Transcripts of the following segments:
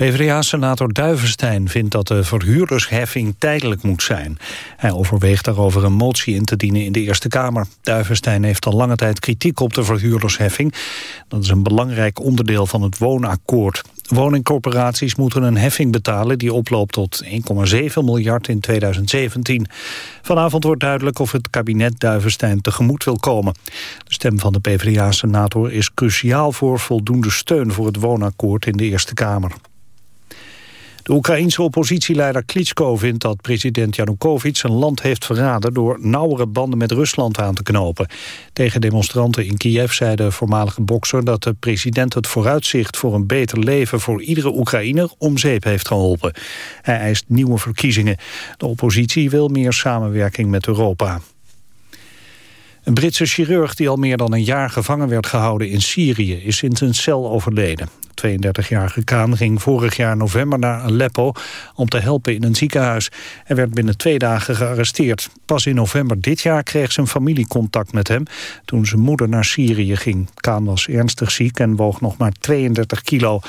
PvdA-senator Duivenstein vindt dat de verhuurdersheffing tijdelijk moet zijn. Hij overweegt daarover een motie in te dienen in de Eerste Kamer. Duivenstein heeft al lange tijd kritiek op de verhuurdersheffing. Dat is een belangrijk onderdeel van het woonakkoord. Woningcorporaties moeten een heffing betalen die oploopt tot 1,7 miljard in 2017. Vanavond wordt duidelijk of het kabinet Duivenstein tegemoet wil komen. De stem van de PvdA-senator is cruciaal voor voldoende steun voor het woonakkoord in de Eerste Kamer. De Oekraïense oppositieleider Klitschko vindt dat president Janukovic zijn land heeft verraden door nauwere banden met Rusland aan te knopen. Tegen demonstranten in Kiev zei de voormalige bokser dat de president het vooruitzicht voor een beter leven voor iedere Oekraïner om zeep heeft geholpen. Hij eist nieuwe verkiezingen. De oppositie wil meer samenwerking met Europa. Een Britse chirurg die al meer dan een jaar gevangen werd gehouden in Syrië... is in zijn cel overleden. 32-jarige Kaan ging vorig jaar november naar Aleppo om te helpen in een ziekenhuis. Hij werd binnen twee dagen gearresteerd. Pas in november dit jaar kreeg zijn familie contact met hem toen zijn moeder naar Syrië ging. Kaan was ernstig ziek en woog nog maar 32 kilo.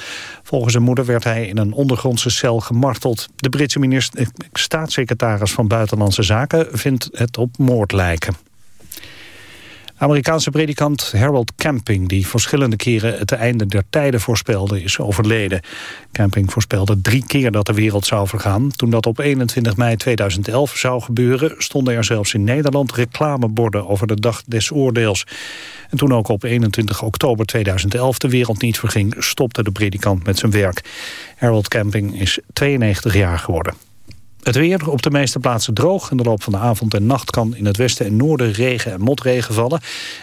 Volgens zijn moeder werd hij in een ondergrondse cel gemarteld. De Britse minister, eh, staatssecretaris van Buitenlandse Zaken vindt het op moord lijken. Amerikaanse predikant Harold Camping, die verschillende keren het einde der tijden voorspelde, is overleden. Camping voorspelde drie keer dat de wereld zou vergaan. Toen dat op 21 mei 2011 zou gebeuren, stonden er zelfs in Nederland reclameborden over de dag des oordeels. En toen ook op 21 oktober 2011 de wereld niet verging, stopte de predikant met zijn werk. Harold Camping is 92 jaar geworden. Het weer op de meeste plaatsen droog. In de loop van de avond en nacht kan in het westen en noorden regen en motregen vallen.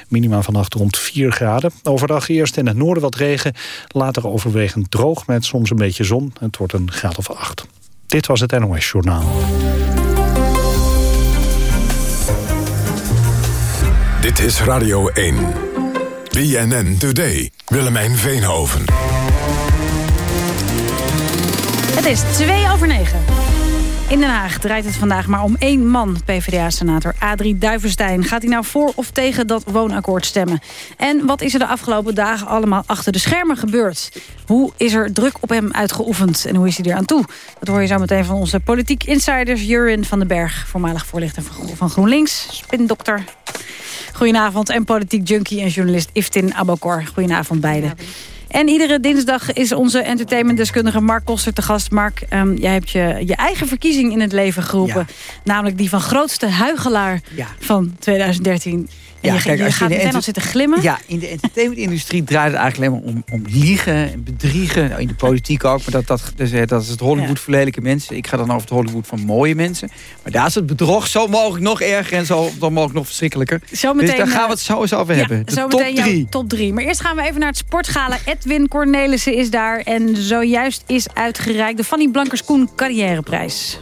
Minima vannacht rond 4 graden. Overdag eerst in het noorden wat regen. Later overwegend droog met soms een beetje zon. Het wordt een graad of 8. Dit was het NOS Journaal. Dit is Radio 1. BNN Today. Willemijn Veenhoven. Het is 2 over 9. In Den Haag draait het vandaag maar om één man, PvdA-senator Adrie Duivenstein. Gaat hij nou voor of tegen dat woonakkoord stemmen? En wat is er de afgelopen dagen allemaal achter de schermen gebeurd? Hoe is er druk op hem uitgeoefend en hoe is hij er aan toe? Dat hoor je zo meteen van onze politiek insiders Jurin van den Berg... voormalig voorlichter van GroenLinks, spindokter. Goedenavond en politiek junkie en journalist Iftin Abokor. Goedenavond beiden. En iedere dinsdag is onze entertainmentdeskundige Mark Koster te gast. Mark, um, jij hebt je, je eigen verkiezing in het leven geroepen. Namelijk die van grootste huigelaar van 2013. En ja, je, kijk, je gaat meteen al zitten glimmen. Ja, in de entertainmentindustrie draait het eigenlijk alleen maar om, om liegen en bedriegen. Nou, in de politiek ook, maar dat, dat, dus, dat is het Hollywood voor lelijke mensen. Ik ga dan over het Hollywood van mooie mensen. Maar daar is het bedrog zo mogelijk nog erger en zo dan mogelijk nog verschrikkelijker. Zometeen, dus daar gaan we het zo eens over hebben. De top drie. top drie. Maar eerst gaan we even naar het sportgala. Edwin Cornelissen is daar en zojuist is uitgereikt de Fanny Blankers-Koen carrièreprijs.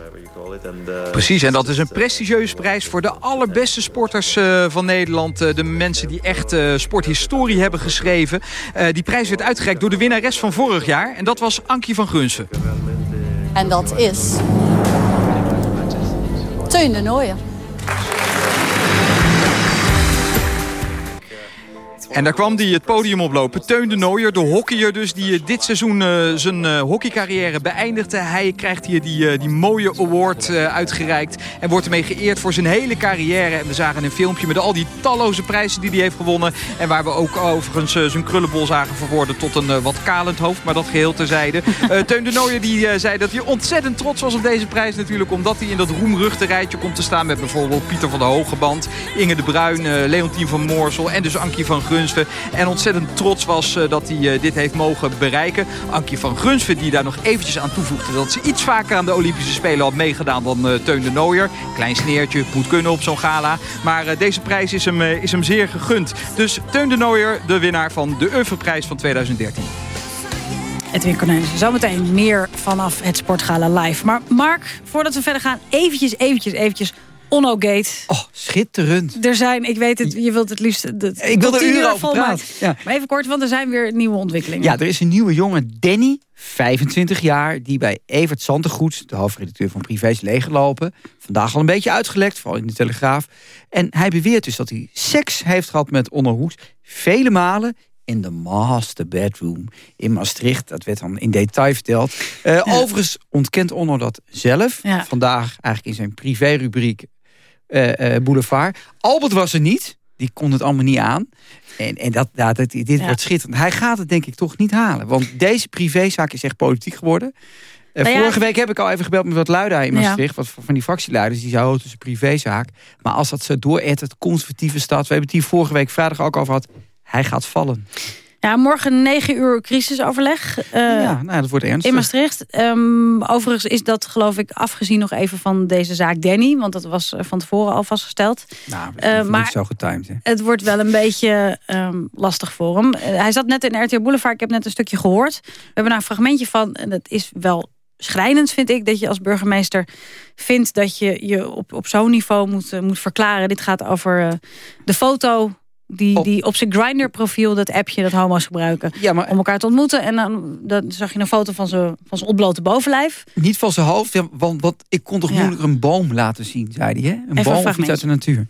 Precies, en dat is een prestigieuze prijs voor de allerbeste sporters uh, van Nederland. De mensen die echt sporthistorie hebben geschreven. die prijs werd uitgereikt door de winnares van vorig jaar. En dat was Ankie van Gunsen. En dat is... Teun de Nooijen. En daar kwam hij het podium oplopen. Teun de Nooier, de hockeyer dus, die eh, dit seizoen uh, zijn uh, hockeycarrière beëindigde. Hij krijgt hier die, uh, die mooie award uitgereikt. En wordt ermee geëerd voor zijn hele carrière. En we zagen een filmpje met al die talloze prijzen die hij heeft gewonnen. En waar we ook overigens zijn krullenbol zagen verwoorden tot een wat kalend hoofd. Maar dat geheel terzijde. Teun de Nooier die zei dat hij ontzettend trots was op deze prijs natuurlijk. Omdat hij in dat roemruchte rijtje komt te staan met bijvoorbeeld Pieter van der Hogeband. Inge de Bruin, Leontien van Moorsel en dus Ankie van Gruns. En ontzettend trots was eh, dat hij eh, dit heeft mogen bereiken. Ankie van Grunsven die daar nog eventjes aan toevoegde... dat ze iets vaker aan de Olympische Spelen had meegedaan dan eh, Teun de Nooier. Klein sneertje, moet kunnen op zo'n gala. Maar deze prijs is hem, is hem zeer gegund. Dus Teun de Nooier, de winnaar van de Oeuvreprijs van 2013. Edwin Cornelissen. Zometeen meer vanaf het Sportgala live. Maar Mark, voordat we verder gaan, eventjes, eventjes, eventjes Onno-gate. Oh, schitterend. Er zijn, ik weet het, je wilt het liefst... De, ik wil er uren over praten. Ja. Maar even kort, want er zijn weer nieuwe ontwikkelingen. Ja, er is een nieuwe jongen, Danny, 25 jaar... die bij Evert Santegoed, de hoofdredacteur van Privés, leeggelopen. Vandaag al een beetje uitgelekt, vooral in de Telegraaf. En hij beweert dus dat hij seks heeft gehad met Onno Hoes. Vele malen, in de master bedroom in Maastricht. Dat werd dan in detail verteld. Uh, Overigens ontkent Onno dat zelf. Vandaag eigenlijk in zijn privé-rubriek uh, Boulevard. Albert was er niet. Die kon het allemaal niet aan. En, en dat, ja, dat, dit wordt schitterend. Hij gaat het denk ik toch niet halen. Want deze privézaak is echt politiek geworden. Nou vorige week heb ik al even gebeld met wat luiden in Maastricht. Wat van die fractieleiders. Die zeiden, oh, het een privézaak. Maar als dat zo het conservatieve stad. We hebben het hier vorige week vrijdag ook over gehad. Hij gaat vallen. Ja, morgen 9 uur crisisoverleg. Uh, ja, nou, dat wordt ernstig. In Maastricht. Um, overigens is dat geloof ik afgezien nog even van deze zaak Danny. Want dat was eh, van tevoren al vastgesteld. Nou, uh, maar niet zo getimed. Hè? Het wordt wel een beetje um, lastig voor hem. hij zat net in RTL Boulevard. Ik heb net een stukje gehoord. We hebben daar een fragmentje van. En dat is wel schrijnend, vind ik. Dat je als burgemeester vindt dat je je op, op zo'n niveau moet, moet verklaren. Dit gaat over de foto die, op, die op zijn Grindr-profiel, dat appje dat homo's gebruiken... Ja, maar, om elkaar te ontmoeten. En dan, dan zag je een foto van zijn, van zijn ontblote bovenlijf. Niet van zijn hoofd, want, want ik kon toch moeilijk een boom laten zien, zei hij. Hè? Een Even boom iets uit de natuur.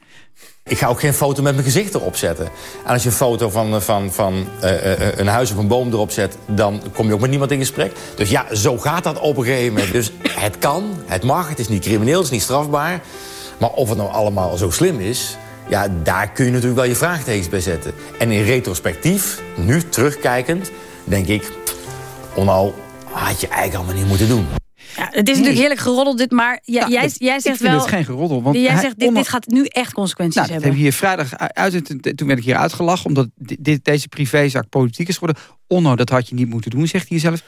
Ik ga ook geen foto met mijn gezicht erop zetten. En als je een foto van, van, van uh, uh, een huis of een boom erop zet... dan kom je ook met niemand in gesprek. Dus ja, zo gaat dat op een gegeven moment. Dus het kan, het mag, het is niet crimineel, het is niet strafbaar. Maar of het nou allemaal zo slim is... Ja, daar kun je natuurlijk wel je vraagtekens bij zetten. En in retrospectief, nu terugkijkend, denk ik... Onal, had je eigenlijk allemaal niet moeten doen. Ja, het is natuurlijk heerlijk geroddeld dit, maar jij, jij, jij zegt wel... het is geen geroddel. Want jij zegt, dit, dit, gaat nu echt consequenties nou, hebben. hebben hier vrijdag uit, toen werd ik hier uitgelachen... omdat dit, deze privézaak politiek is geworden. Onno, dat had je niet moeten doen, zegt hij zelf.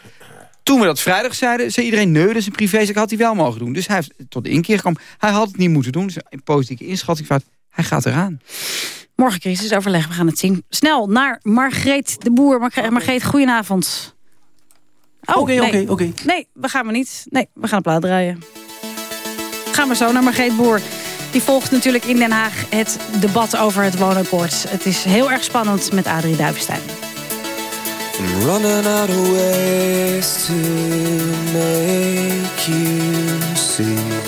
Toen we dat vrijdag zeiden, zei iedereen... nee, dat is een privézaak, had hij wel mogen doen. Dus hij heeft tot de inkeer gekomen. Hij had het niet moeten doen. Dus een politieke inschatting van hij gaat eraan. Morgen crisisoverleg, we gaan het zien. Snel naar Margreet de Boer. Margreet, goedenavond. Oh, oké, oké, oké. Nee, we gaan maar niet. Nee, we gaan een plaat draaien. Gaan we zo naar Margreet Boer. Die volgt natuurlijk in Den Haag het debat over het woonakkoord. Het is heel erg spannend met Adrie Duivenstein. I'm running out of ways to make you see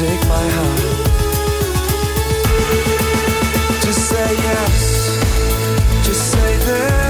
Take my hand. Just say yes. Just say there's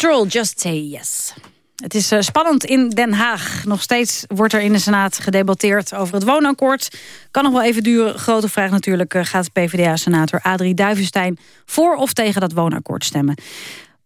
Just say yes. Het is uh, spannend in Den Haag. Nog steeds wordt er in de Senaat gedebatteerd over het woonakkoord. Kan nog wel even duren. Grote vraag natuurlijk. Uh, gaat PvdA-senator Adrie Duivenstein voor of tegen dat woonakkoord stemmen?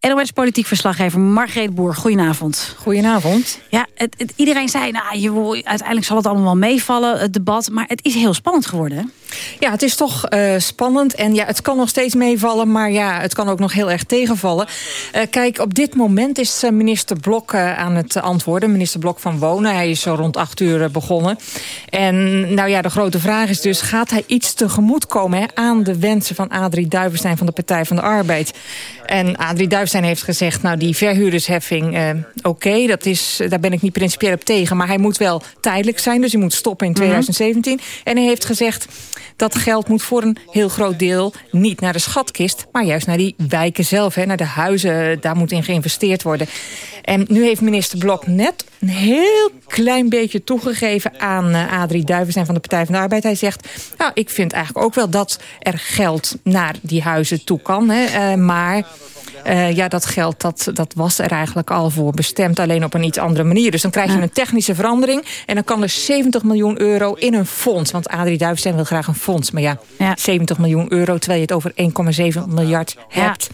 NOS-politiek verslaggever Margreet Boer, goedenavond. Goedenavond. Ja, het, het, iedereen zei, nou, je, uiteindelijk zal het allemaal wel meevallen, het debat. Maar het is heel spannend geworden, Ja, het is toch uh, spannend. En ja, het kan nog steeds meevallen, maar ja, het kan ook nog heel erg tegenvallen. Uh, kijk, op dit moment is uh, minister Blok aan het antwoorden. Minister Blok van Wonen. Hij is zo rond acht uur begonnen. En nou ja, de grote vraag is dus, gaat hij iets tegemoet komen hè, aan de wensen van Adrie Duivenstein van de Partij van de Arbeid? En Adrie Duivenstein heeft gezegd, nou die verhuurdersheffing, uh, oké, okay, dat is, daar ben ik niet principieel op tegen. Maar hij moet wel tijdelijk zijn, dus hij moet stoppen in 2017. Mm -hmm. En hij heeft gezegd, dat geld moet voor een heel groot deel niet naar de schatkist, maar juist naar die wijken zelf, hè, naar de huizen, daar moet in geïnvesteerd worden. En nu heeft minister Blok net een heel klein beetje toegegeven aan uh, Adrie Duivenstein van de Partij van de Arbeid. Hij zegt, nou, ik vind eigenlijk ook wel dat er geld naar die huizen toe kan, hè, uh, maar... Uh, ja, dat geld dat, dat was er eigenlijk al voor bestemd. Alleen op een iets andere manier. Dus dan krijg je een technische verandering. En dan kan er 70 miljoen euro in een fonds. Want Adrie Duivenstein wil graag een fonds. Maar ja, ja. 70 miljoen euro terwijl je het over 1,7 miljard hebt.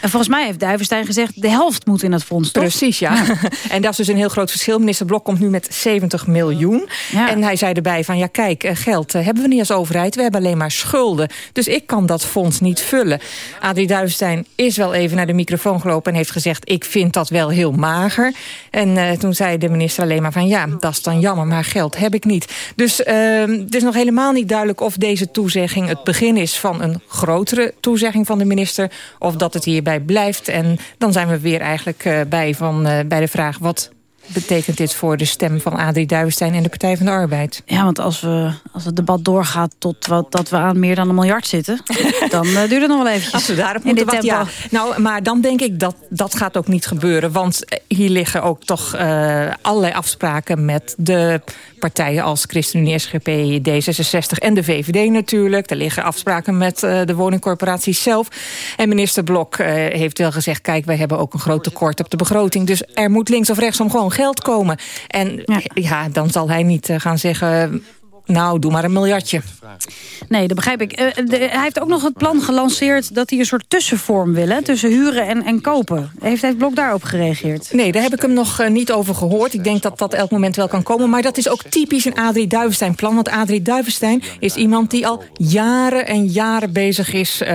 En volgens mij heeft Duivenstein gezegd... de helft moet in het fonds, toch? Precies, ja. ja. en dat is dus een heel groot verschil. Minister Blok komt nu met 70 miljoen. Ja. En hij zei erbij van... ja, kijk, geld hebben we niet als overheid. We hebben alleen maar schulden. Dus ik kan dat fonds niet vullen. Adrie Duivenstein is wel even naar de microfoon gelopen... en heeft gezegd, ik vind dat wel heel mager. En uh, toen zei de minister alleen maar van... ja, dat is dan jammer, maar geld heb ik niet. Dus uh, het is nog helemaal niet duidelijk... of deze toezegging het begin is van een grotere toezegging van de minister... of dat het hier bij blijft. En dan zijn we weer eigenlijk uh, bij, van, uh, bij de vraag... wat betekent dit voor de stem van Adrie Duivenstein en de Partij van de Arbeid? Ja, want als, we, als het debat doorgaat tot wat, dat we aan meer dan een miljard zitten... dan uh, duurt het nog wel eventjes. Als we daarop moeten wachten, ja. Nou, maar dan denk ik dat dat gaat ook niet gebeuren. Want hier liggen ook toch uh, allerlei afspraken met de partijen als ChristenUnie, SGP, D66 en de VVD natuurlijk. Er liggen afspraken met uh, de woningcorporaties zelf. En minister Blok uh, heeft wel gezegd... kijk, wij hebben ook een groot tekort op de begroting. Dus er moet links of rechtsom gewoon geld komen. En ja, ja dan zal hij niet uh, gaan zeggen... Nou, doe maar een miljardje. Nee, dat begrijp ik. Uh, de, hij heeft ook nog het plan gelanceerd dat hij een soort tussenvorm wil... Hè, tussen huren en, en kopen. Heeft hij Blok daarop gereageerd? Nee, daar heb ik hem nog uh, niet over gehoord. Ik denk dat dat elk moment wel kan komen. Maar dat is ook typisch een Adrie Duivenstein plan. Want Adrie Duivenstein is iemand die al jaren en jaren bezig is... Uh,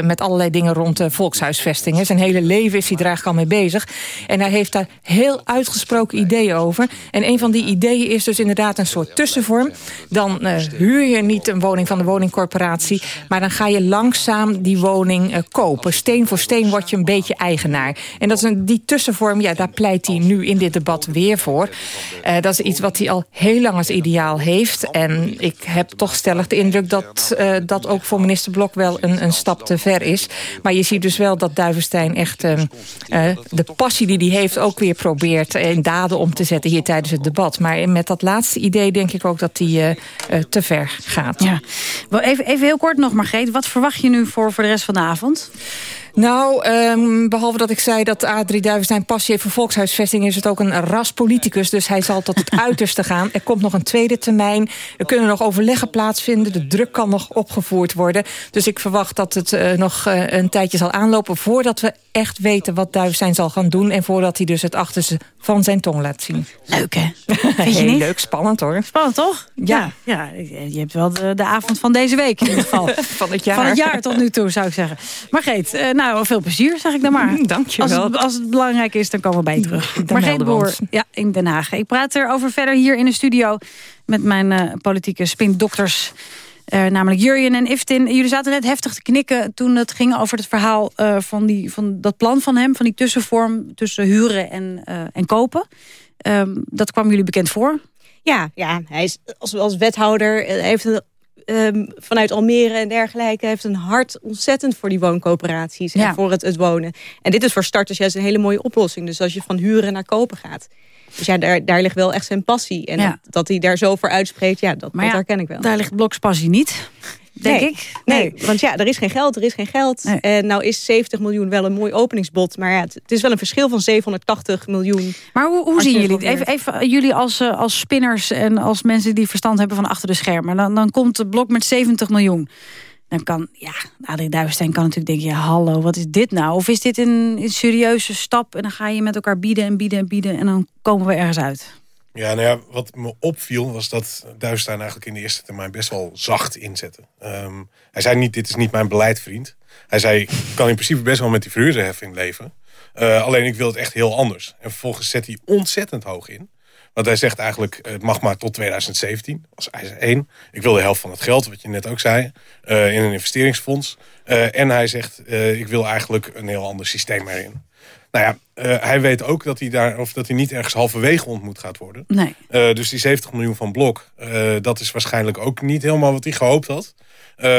met allerlei dingen rond de volkshuisvesting. Zijn hele leven is hij er eigenlijk al mee bezig. En hij heeft daar heel uitgesproken ideeën over. En een van die ideeën is dus inderdaad een soort tussenvorm dan uh, huur je niet een woning van de woningcorporatie... maar dan ga je langzaam die woning uh, kopen. Steen voor steen word je een beetje eigenaar. En dat is een, die tussenvorm, ja, daar pleit hij nu in dit debat weer voor. Uh, dat is iets wat hij al heel lang als ideaal heeft. En ik heb toch stellig de indruk dat dat ook voor minister Blok wel een, een stap te ver is. Maar je ziet dus wel dat Duivenstein echt de passie die hij heeft... ook weer probeert in daden om te zetten hier tijdens het debat. Maar met dat laatste idee denk ik ook dat hij te ver gaat. Ja. Even, even heel kort nog, Margreet. Wat verwacht je nu voor, voor de rest van de avond? Nou, um, behalve dat ik zei dat Adrie Duivenstein passie heeft voor volkshuisvesting... is het ook een raspoliticus, dus hij zal tot het uiterste gaan. Er komt nog een tweede termijn. Er kunnen nog overleggen plaatsvinden. De druk kan nog opgevoerd worden. Dus ik verwacht dat het uh, nog uh, een tijdje zal aanlopen... voordat we echt weten wat Duivenstein zal gaan doen... en voordat hij dus het achterste van zijn tong laat zien. Leuk, hè? Heel niet? leuk, spannend hoor. Spannend, toch? Ja. ja. ja je hebt wel de, de, avond van deze week in ieder geval. van het jaar. Van het jaar tot nu toe, zou ik zeggen. Margreet, uh, nou, veel plezier, zeg ik dan maar. Dank je wel. Als, als het belangrijk is, dan komen we bij je terug. Margreet Boer, ja, in Den Haag. Ik praat erover verder hier in de studio... met mijn uh, politieke spindokters... Uh, namelijk Jurjen en Iftin. Jullie zaten net heftig te knikken toen het ging over het verhaal uh, van, die, van dat plan van hem. Van die tussenvorm tussen huren en, uh, en kopen. Um, dat kwam jullie bekend voor? Ja, ja hij is als, als wethouder heeft een, um, vanuit Almere en dergelijke... heeft een hart ontzettend voor die wooncoöperaties ja. en voor het, het wonen. En dit is voor starters juist een hele mooie oplossing. Dus als je van huren naar kopen gaat... Dus ja, daar, daar ligt wel echt zijn passie. En Ja. dat, dat hij daar zo voor uitspreekt, ja, dat, dat herken ik wel. Daar ligt Bloks passie niet, denk nee. ik. Nee, want ja, er is geen geld, er is geen geld. Nee. En nou is 70 miljoen wel een mooi openingsbod. Maar ja, het, het is wel een verschil van 780 miljoen. Maar hoe, hoe zien jullie het het? Even, even jullie als, eh, als spinners en als mensen die verstand hebben van achter de schermen. Dan, dan komt de blok met 70 miljoen. Dan kan, ja, Adrie Duivenstein kan natuurlijk denken... ja, hallo, wat is dit nou? Of is dit een, een serieuze stap en dan ga je met elkaar bieden en bieden en bieden... en dan komen we ergens uit? Ja, nou ja, wat me opviel was dat Duivenstein eigenlijk in de eerste termijn best wel zacht inzette. Ehm, hij zei niet, dit is niet mijn beleid, vriend. Hij zei, ik kan in principe best wel met die verhuurderheffing leven. Eh, alleen ik wil het echt heel anders. En vervolgens zet hij ontzettend hoog in. Want hij zegt eigenlijk, het mag maar tot 2017. Als eis 1. Ik wil de helft van het geld, wat je net ook zei. eh, in een investeringsfonds. Eh, en hij zegt, eh, ik wil eigenlijk een heel ander systeem erin. Nou ja, eh, hij weet ook dat hij, daar, of dat hij niet ergens halverwege ontmoet gaat worden. Nee. Eh, dus die 70 miljoen van Blok, eh, dat is waarschijnlijk ook niet helemaal wat hij gehoopt had.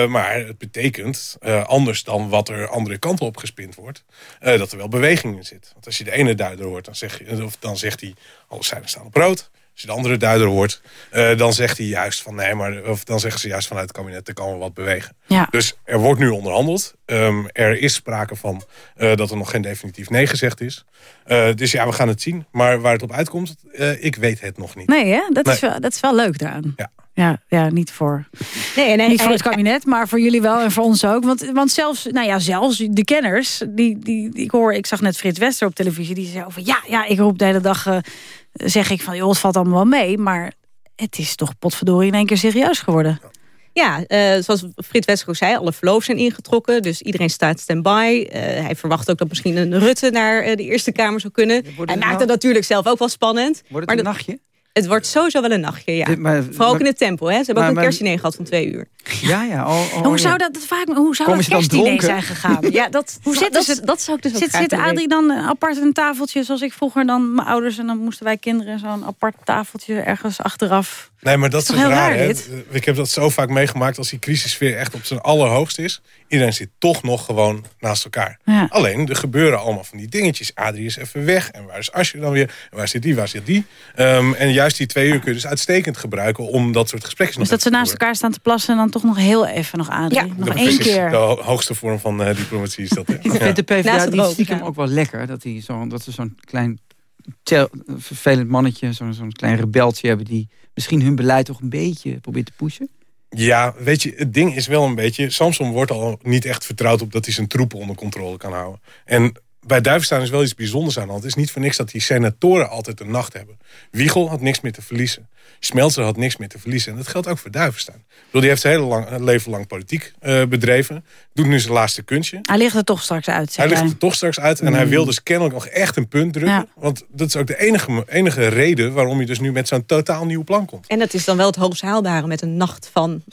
Maar het betekent, anders dan wat er andere kanten op gespind wordt... dat er wel beweging in zit. Want als je de ene duider hoort, dan, zeg je, of dan zegt hij... alle zijden staan op rood. Als je de andere duider hoort, eh, dan zegt hij juist van... nee, maar of dan zeggen ze juist vanuit het kabinet... er kan wel wat bewegen. Ja. Dus er wordt nu onderhandeld. Ehm, er is sprake van eh, dat er nog geen definitief nee gezegd is. Eh, dus ja, we gaan het zien. Maar waar het op uitkomt, eh, ik weet het nog niet. Nee, hè? Dat, Is, wel, dat is wel leuk daaraan. Ja. Ja, ja niet voor, Nee, en niet voor het kabinet, maar voor jullie wel en voor ons ook. Want, want zelfs, nou ja, zelfs de kenners, die, die, die, ik hoor, ik zag net Frits Wester op televisie, die zei over, ja, ja, ik roep de hele dag, eh, zeg ik van, joh, het valt allemaal wel mee, maar het is toch potverdorie in één keer serieus geworden. Ja, eh, zoals Frits Wester ook zei, alle verloofs zijn ingetrokken. Dus iedereen staat stand-by. Eh, hij verwacht ook dat misschien een Rutte naar eh, de Eerste Kamer zou kunnen. Hij maakt nou- het natuurlijk zelf ook wel spannend. Wordt maar het een dat- nachtje? Het wordt sowieso wel een nachtje, ja. Maar- Vooral ook maar- in het tempo, hè. Ze hebben maar- ook een kerstdiner gehad van twee uur. Ja, ja. Oh, oh, hoe zou dat, me, hoe zou dat kerstdiner zijn gegaan? Ja, dat, Hoe zitten dat, ze- dat zou ik dus ook Zit, graag zit Adrie dan eh, apart in een tafeltje, zoals ik vroeger dan mijn ouders... en dan moesten wij kinderen zo'n apart tafeltje ergens achteraf... Nee, maar dat is, raar, raar? Ik heb dat zo vaak meegemaakt als die crisissfeer echt op zijn allerhoogst is. Iedereen zit toch nog gewoon naast elkaar. Ja. Alleen, er gebeuren allemaal van die dingetjes. Adrie is even weg. En waar is Asje dan weer? En waar zit die, waar zit die? Ehm, en juist die twee uur kun je dus uitstekend gebruiken... om dat soort gesprekken Dus nog dat ze naast elkaar staan te plassen... en dan toch nog heel even nog Adrie. Ja. nog Dat één is keer. De ho- hoogste vorm van eh, diplomatie is dat. hè? Ik vind de PvdA die stiekem ja. ook wel lekker. Dat, die zo, dat ze zo'n klein tel- vervelend mannetje, zo'n zo'n klein rebeltje hebben... die misschien hun beleid toch een beetje probeert te pushen. Ja, weet je, het ding is wel een beetje... Samson wordt al niet echt vertrouwd op dat hij zijn troepen onder controle kan houden. En bij Duivenstaan is wel iets bijzonders aan de hand. Het is niet voor niks dat die senatoren altijd de nacht hebben. Wiegel had niks meer te verliezen. Smeltzer had niks meer te verliezen. En dat geldt ook voor Duivenstaan. Ik bedoel, die heeft zijn hele lang, leven lang politiek eh, bedreven. Doet nu zijn laatste kunstje. Hij ligt er toch straks uit, Hij ligt er toch straks uit. En hij wil dus kennelijk nog echt een punt drukken. Ja. Want dat is ook de enige, enige reden waarom je dus nu met zo'n totaal nieuw plan komt. En dat is dan wel het hoogst haalbare met een nacht van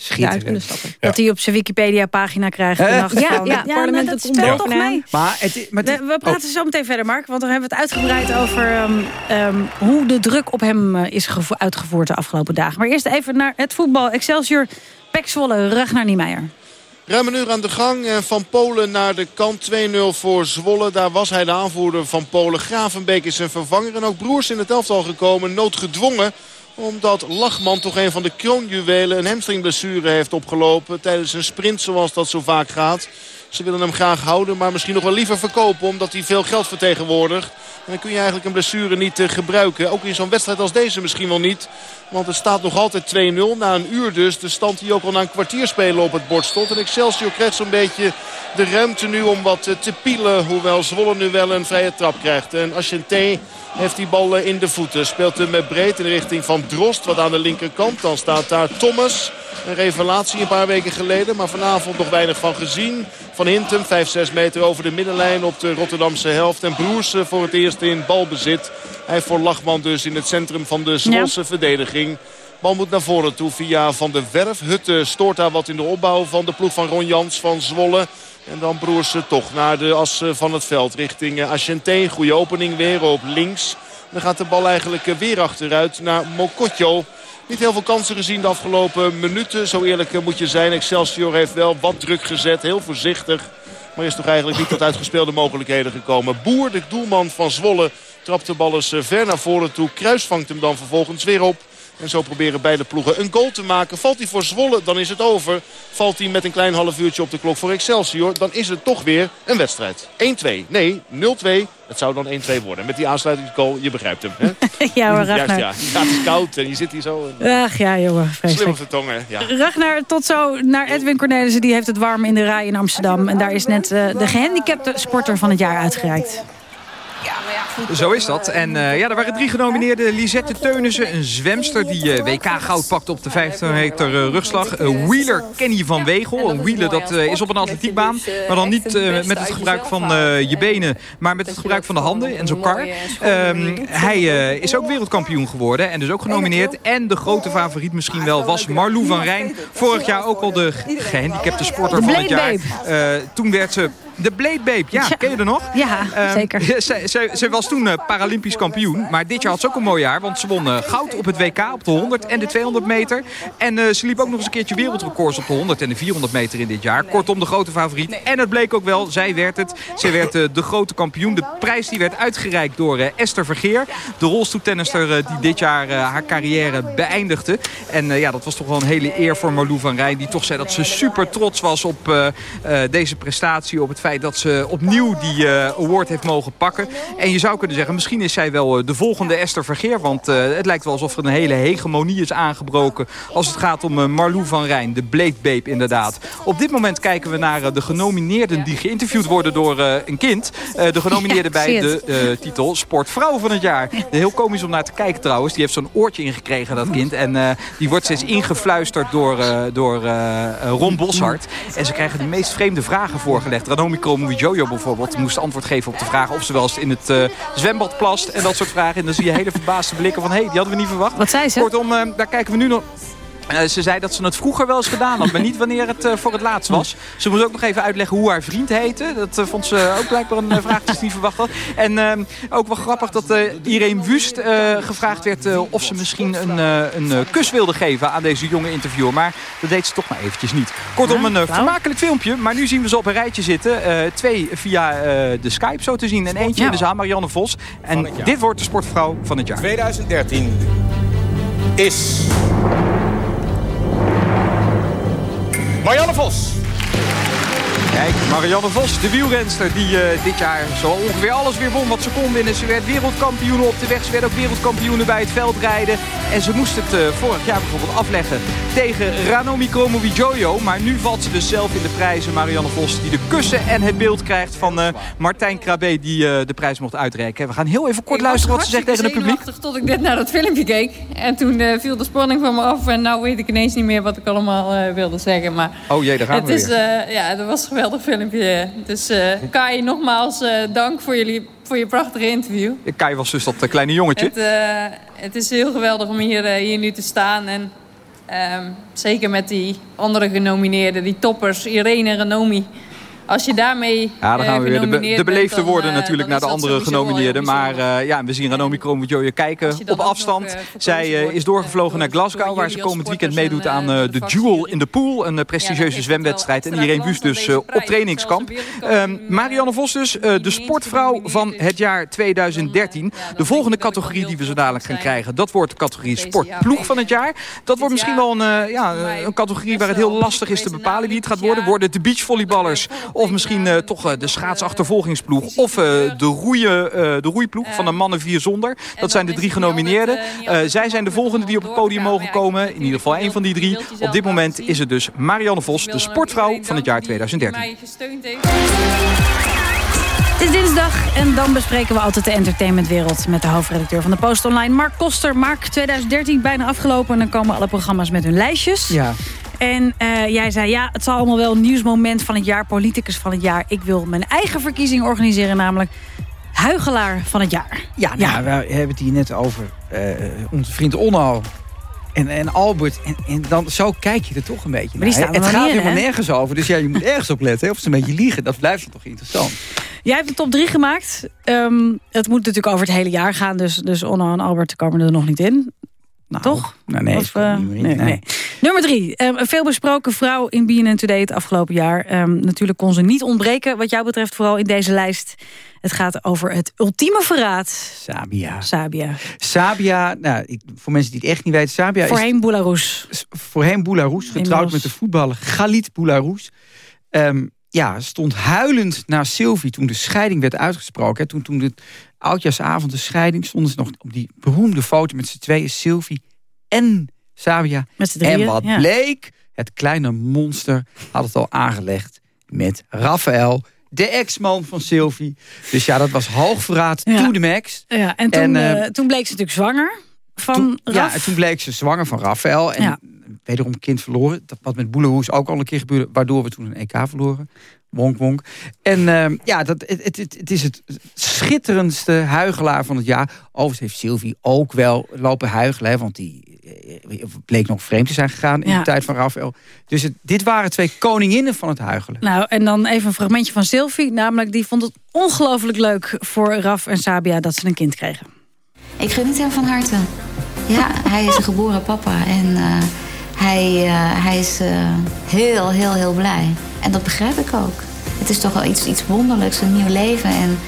kunnen stappen. Ja. Dat hij op zijn Wikipedia-pagina krijgt. de Hè? nacht Ja, van- ja, parlement het dat komt speelt toch mee. Maar het, is- maar het We, praten zo meteen verder, Mark. Want dan hebben we het uitgebreid over ehm, ehm, hoe de druk op hem eh, is gevo- uitgevoerd de afgelopen dagen. Maar eerst even naar het voetbal. Excelsior, Pek Zwolle, Ragnar Niemeyer. Ruim een uur aan de gang. En van Polen naar de kant 2-0 voor Zwolle. Daar was hij de aanvoerder van Polen. Gravenbeek is zijn vervanger. En ook Broers in het elftal gekomen. Noodgedwongen. Omdat Lachman toch een van de kroonjuwelen een hamstringblessure heeft opgelopen. Tijdens een sprint zoals dat zo vaak gaat. Ze willen hem graag houden. Maar misschien nog wel liever verkopen. Omdat hij veel geld vertegenwoordigt. En dan kun je eigenlijk een blessure niet eh, gebruiken. Ook in zo'n wedstrijd als deze misschien wel niet. Want het staat nog altijd 2-0. Na een uur dus. De stand die ook al na een kwartier spelen op het bord stond. En Excelsior krijgt zo'n beetje de ruimte nu om wat eh, te pielen. Hoewel Zwolle nu wel een vrije trap krijgt. En Aschente heeft die bal eh, in de voeten. Speelt hem eh, breed in de richting van Drost. Wat aan de linkerkant. Dan staat daar Thomas. Een revelatie een paar weken geleden. Maar vanavond nog weinig van gezien. Van Hintem 5-6 meter over de middenlijn op de Rotterdamse helft. En Broers eh, voor het eerst in balbezit. Hij voor Lachman dus in het centrum van de Zwolse verdediging. Bal moet naar voren toe via Van de Werf. Hutte stoort daar wat in de opbouw van de ploeg van Ron Jans van Zwolle. En dan Broers eh, toch naar de as eh, van het veld richting Aschente. Goede opening weer op links. Dan gaat de bal eigenlijk weer achteruit naar Mokotjo. Niet heel veel kansen gezien de afgelopen minuten. Zo eerlijk eh, moet je zijn. Excelsior heeft wel wat druk gezet. Heel voorzichtig. Maar is toch eigenlijk niet tot uitgespeelde mogelijkheden gekomen. Boer, de doelman van Zwolle, Trapt de bal eens ver naar voren toe. Kruis vangt hem dan vervolgens weer op. En zo proberen beide ploegen een goal te maken. Valt hij voor Zwolle, dan is het over. Valt hij met een klein half uurtje op de klok voor Excelsior... dan is het toch weer een wedstrijd. 1-2. Nee, 0-2. Het zou dan 1-2 worden. Met die aansluitingsgoal, je begrijpt hem. Hè? ja hoor, Juist, Ragnar. ja. ja, het is koud en je zit hier zo. En... Ach ja, jongen. Slim Vreselijk. op de tong, hè? Ja. Ragnar, tot zo naar Edwin Cornelissen. Die heeft het warm in de rij in Amsterdam. En daar is net eh, de gehandicapte sporter van het jaar uitgereikt. Zo is dat. En eh, ja, er waren drie genomineerden. Lisette Teunissen, een zwemster die eh, WK goud pakte op de 50 meter eh, rugslag. Eh, wheeler Kenny van Wegel. Een wheeler dat eh, is op een atletiekbaan. Maar dan niet eh, met het gebruik van eh, je benen, maar met het gebruik van de handen en zo'n kar. Ehm, hij eh, is ook wereldkampioen geworden en dus ook genomineerd. En de grote favoriet misschien wel was Marlou van Rijn. Vorig jaar ook al de gehandicapte sporter van het jaar. Eh, toen werd ze de Blade Babe. Ja, ken je er nog? Ja, Ehm, zeker. zij was toen eh, Paralympisch kampioen. Maar dit jaar had ze ook een mooi jaar. Want ze won eh, goud op het WK op de 100 en de 200 meter. En eh, ze liep ook nog eens een keertje wereldrecords op de 100 en de 400 meter in dit jaar. Kortom, de grote favoriet. En het bleek ook wel, zij werd het. Zij werd de grote kampioen. De prijs die werd uitgereikt door Esther Vergeer. De rolstoeltennister die dit jaar haar carrière beëindigde. En ja, dat was toch wel een hele eer voor Marlou van Rijn. Die toch zei dat ze super trots was op deze prestatie. Op het feit dat ze opnieuw die eh, award heeft mogen pakken. En je zou kunnen zeggen, misschien is zij wel eh, de volgende Esther Vergeer. Want eh, het lijkt wel alsof er een hele hegemonie is aangebroken. Als het gaat om Marlou van Rijn, de Babe inderdaad. Op dit moment kijken we naar de genomineerden die geïnterviewd worden door een kind. De genomineerden Ja, bij de titel Sportvrouw van het jaar. Heel komisch om naar te kijken trouwens. Die heeft zo'n oortje ingekregen, dat kind. En die wordt steeds ingefluisterd door, door Ron Boshart. En ze krijgen de meest vreemde vragen voorgelegd. Ranomi Kromowidjojo bijvoorbeeld moest antwoord geven op de vraag of ze wel eens in het eh, zwembad plast. En dat soort vragen. En dan zie je hele verbaasde blikken van, hé, hey, die hadden we niet verwacht. Wat zei ze? Kortom, eh, daar kijken we nu nog... Eh, ze zei dat ze het vroeger wel eens gedaan had, maar niet wanneer het eh, voor het laatst was. Ze moest ook nog even uitleggen hoe haar vriend heette. Dat eh, vond ze ook blijkbaar een vraag die ze niet verwacht had. En ook wel grappig dat eh, Irene Wust eh, gevraagd werd eh, of ze misschien een, eh, een kus wilde geven aan deze jonge interviewer. Maar dat deed ze toch maar eventjes niet. Kortom, een vermakelijk filmpje. Maar nu zien we ze op een rijtje zitten. Eh, twee via eh, de Skype zo te zien en eentje in de zaal, Marianne Vos. En dit wordt de sportvrouw van het jaar. 2013 is... Marianne Vos. Kijk, Marianne Vos, de wielrenster die eh, dit jaar zo ongeveer alles weer won wat ze kon winnen. Ze werd wereldkampioen op de weg, ze werd ook wereldkampioen bij het veldrijden. En ze moest het eh, vorig jaar bijvoorbeeld afleggen tegen Ranomi Kromowidjojo. Maar nu valt ze dus zelf in de prijzen, Marianne Vos, die de kussen en het beeld krijgt van eh, Martijn Krabbe, die eh, de prijs mocht uitreiken. We gaan heel even kort luisteren wat ze zegt tegen het publiek. tot ik net naar dat filmpje keek. En toen viel de spanning van me af. En nou weet ik ineens niet meer wat ik allemaal wilde zeggen. Maar Oh jee, daar gaan het we is, weer. ja, dat was een geweldig filmpje. Dus Kai, nogmaals dank voor, jullie, voor je prachtige interview. Kai was dus dat eh, kleine jongetje. Het, eh, het is heel geweldig om hier, eh, hier nu te staan. En ehm, zeker met die andere genomineerden, die toppers, Irene en Renomi. Als je daarmee Ja, dan gaan eh, we weer de, de beleefde dan, woorden eh, natuurlijk naar de andere genomineerden. Maar eh, ja, we zien Ranomi Kromowidjojo kijken op afstand. eh, Zij eh, is doorgevlogen naar Glasgow, waar ze komend weekend meedoet aan eh, de Jewel in the Pool. Een eh, prestigieuze zwemwedstrijd. En iedereen Wust dus eh, op trainingskamp. Ehm, Marianne Vos dus, eh, de sportvrouw van het jaar 2013. De volgende categorie die we zo dadelijk gaan krijgen, dat wordt de categorie sportploeg van het jaar. Dat wordt misschien wel een, eh, ja, een categorie waar het heel lastig is te bepalen wie het gaat worden. Worden het de beachvolleyballers of misschien eh, toch eh, de schaatsachtervolgingsploeg of eh, de, roeien, eh, de roeiploeg van de mannen vier zonder. Dat zijn de drie genomineerden. Eh, zij zijn de volgende die op het podium mogen komen. In ieder geval één van die drie. Op dit moment is het dus Marianne Vos, de sportvrouw van het jaar 2013. mij gesteund heeft. Het is dinsdag en dan bespreken we altijd de entertainmentwereld... met de hoofdredacteur van de Post Online, Mark Koster. Mark, 2013 bijna afgelopen en dan komen alle programma's met hun lijstjes. Ja. En eh, jij zei, ja, het zal allemaal wel een nieuwsmoment van het jaar... politicus van het jaar. Ik wil mijn eigen verkiezing organiseren, namelijk... Huigelaar van het jaar. Ja, nou, we hebben het hier net over eh, onze vriend Onno en, en Albert. En, en dan, zo kijk je er toch een beetje Maar die naar. staan er Het gaat in, helemaal nergens over. Dus ja, je moet ergens op letten. Hè? Of ze een beetje liegen, dat blijft dan toch interessant. Jij hebt de top 3 gemaakt. Ehm, het moet natuurlijk over het hele jaar gaan. Dus, dus Onno en Albert komen er nog niet in. Nou, Toch? Nou, nee, Of, is gewoon eh, niet meer in. nee, Nee. nee. Nummer drie. eh, een veelbesproken vrouw in BNN Today het afgelopen jaar. Ehm, natuurlijk kon ze niet ontbreken wat jou betreft vooral in deze lijst. Het gaat over het ultieme verraad. Sabia. Sabia. Sabia, nou, ik- voor mensen die het echt niet weten, Sabia is Voorheen Boularus. voorheen Boularus, getrouwd met de voetballer Galit Boularus. Ehm, ja, stond huilend naar Sylvie toen de scheiding werd uitgesproken. Hè. Toen, toen de oudjaarsavond de scheiding stonden ze nog op die beroemde foto met z'n tweeën, Sylvie en Sabia. Drieën, en wat ja. bleek, het kleine monster had het al aangelegd met Raphaël, de ex-man van Sylvie. Dus ja, dat was hoogverraad Ja. to the max. Ja, en toen, En, eh, eh, toen bleek ze natuurlijk zwanger van Toen, ja, en toen bleek ze zwanger van Rafael. En Ja. wederom kind verloren. Dat, wat met Boelehoes ook al een keer gebeurde. Waardoor we toen een EK verloren. Wonk, wonk. En ehm, ja, dat, het, het, het, het is het schitterendste huigelaar van het jaar. Overigens heeft Sylvie ook wel lopen huigelen. hè, Want die eh, bleek nog vreemd te zijn gegaan in Ja. de tijd van Rafael. Dus het, dit waren twee koninginnen van het huigelen. Nou, en dan even een fragmentje van Sylvie. Namelijk, die vond het ongelooflijk leuk voor Raf en Sabia dat ze een kind kregen. Ik gun het hem van harte. Ja, hij is een geboren papa en eh, hij, eh, hij is eh, heel, heel, heel blij. En dat begrijp ik ook. Het is toch wel iets, iets wonderlijks, een nieuw leven. En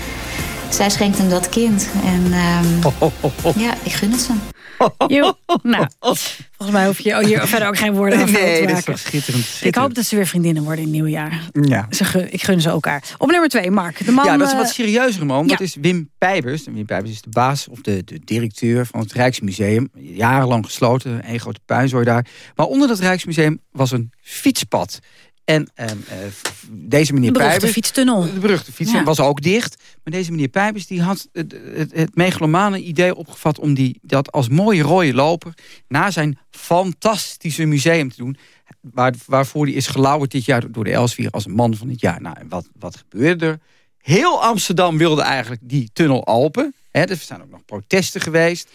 zij schenkt hem dat kind. En ehm, ja, ik gun het ze. Jo, nou, volgens mij hoef je hier verder ook geen woorden aan te Nee, dat is maken. schitterend. Ik hoop dat ze weer vriendinnen worden in het nieuwe jaar. Ja. Ze ik gun ze elkaar. Op nummer twee, Mark. De man, ja, dat is een eh, wat serieuzere man. Dat is Wim Pijbers. En Wim Pijbers is de baas of de, de directeur van het Rijksmuseum. Jarenlang gesloten, een grote puinzooi daar. Maar onder dat Rijksmuseum was een fietspad. En eh, deze meneer De Pijbers... fietstunnel. De beruchte fietstunnel Ja. was ook dicht. Maar deze meneer Pijbers die had het, het, het megalomane idee opgevat... om die, dat als mooie rode loper naar zijn fantastische museum te doen... Waar, waarvoor hij is gelauwerd dit jaar door de Elsevier als man van het jaar. Nou, en wat, wat gebeurde er? Heel Amsterdam wilde eigenlijk die tunnel open. Er zijn ook nog protesten geweest.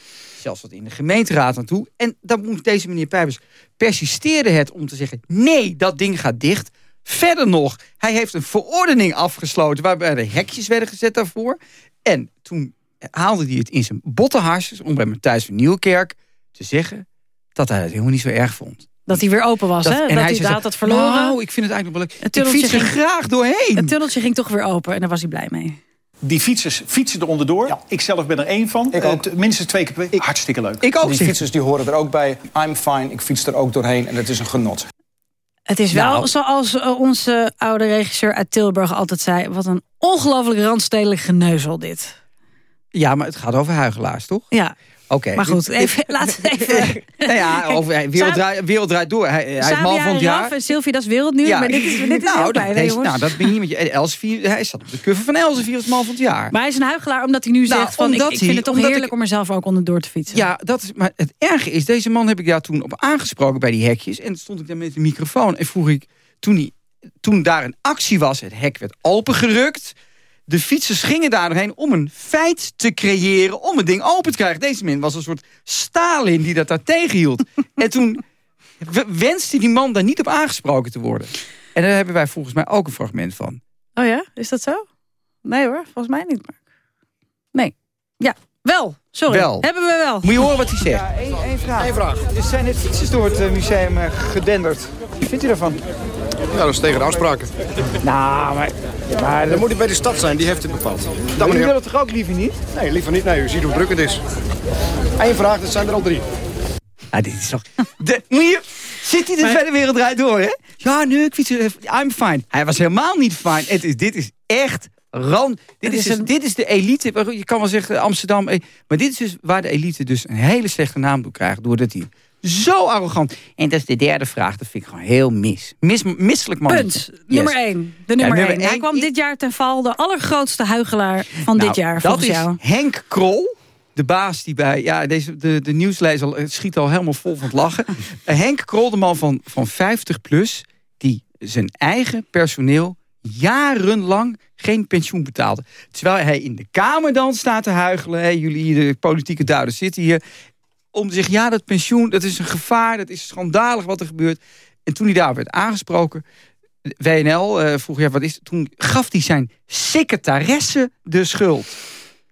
Zelfs wat in de gemeenteraad aan toe. En dan moet deze meneer Pijbers persisteerde het om te zeggen... nee, dat ding gaat dicht. Verder nog, hij heeft een verordening afgesloten... waarbij de hekjes werden gezet daarvoor. En toen haalde hij het in zijn bottenharsjes... om bij Matthijs van Nieuwkerk te zeggen... dat hij het helemaal niet zo erg vond. Dat hij weer open was, Dat- hè? en dat hij zei had dat verloren. Nou, ik vind het eigenlijk wel leuk. Het Ik fiets er ging- graag doorheen. Het tunneltje ging toch weer open en daar was hij blij mee. Die fietsers fietsen er onderdoor. Ik zelf ben er één van. Ik ook. Eh, minstens twee keer per week. Hartstikke leuk. Ik ook. Die fietsers die horen er ook bij. I'm fine, ik fiets er ook doorheen en het is een genot. Het is wel Nou. zoals eh, onze oude regisseur uit Tilburg altijd zei... wat een ongelooflijk randstedelijk geneuzel dit. Ja, maar het gaat over huigelaars, toch? Ja, Oké. maar goed, even, laten we even... Nou ja, over, hij- wereld, draait, wereld draait door. Hij, hij is man van het jaar. en Sylvie, dat is wereldnieuws. maar dit is, dit is nou, heel bijna, nou, dat ben je niet met je. Elsevier, hij zat op de cover van Elsevier als man van het jaar. Maar hij is een huigelaar omdat hij nu Nou, zegt... van ik, ik hij- vind het toch heerlijk ik- om er zelf ook onder door te fietsen. Ja, dat is, maar het erge is, deze man heb ik daar toen op aangesproken bij die hekjes. En stond ik daar met de microfoon en vroeg ik, toen, die, toen daar een actie was, het hek werd opengerukt. De fietsers gingen daar doorheen om een feit te creëren, om het ding open te krijgen. Deze man was een soort Stalin die dat daar tegenhield. en toen wenste die man daar niet op aangesproken te worden. En daar hebben wij volgens mij ook een fragment van. Oh ja, is dat zo? Nee hoor, volgens mij niet. Mark. Nee. Ja, wel. Sorry. Wel. Hebben we wel. Moet je horen wat hij zegt. Eén vraag. Eén vraag. Er zijn net fietsers door het eh, museum eh, gedenderd. Wat vindt u daarvan? Ja, dat is tegen de afspraken. Nou, maar... maar Dan moet het bij de stad zijn, die heeft het bepaald. Dat maar u meneer. wil het toch ook liever niet? Nee, liever niet. Nee, u ziet hoe druk het is. Eén vraag, dat zijn er al drie. Ja, dit is toch... De, moet je, zit hij de verder wereld draait door, hè? Ja, nu, ik fiets... I'm fine. Hij was helemaal niet fine. Het is, dit is echt ran. Dit is, dus- dit is de elite. Je kan wel zeggen Amsterdam. eh, Maar dit is dus waar de elite dus een hele slechte naam door krijgt. Doordat hij zo arrogant... En dat is de derde vraag. Dat vind ik gewoon heel mis. mis misselijk man. Punt. Nummer 1. De nummer 1. Hij kwam dit jaar ten val. De allergrootste huigelaar van dit Nou, jaar, dat volgens is jou. Henk Krol. De baas die bij... Ja, deze, de, de nieuwslezer schiet al helemaal vol van het lachen. Eh, Henk Krol, de man van, van 50 plus... die zijn eigen personeel jarenlang geen pensioen betaalde. Terwijl hij in de Kamer dan staat te huigelen. Jullie de politieke duiders zitten hier. Om te zeggen, ja, dat pensioen, dat is een gevaar. Dat is schandalig wat er gebeurt. En toen hij daar werd aangesproken... WNL eh, vroeg, ja, wat is het? Toen gaf hij zijn secretaresse de schuld.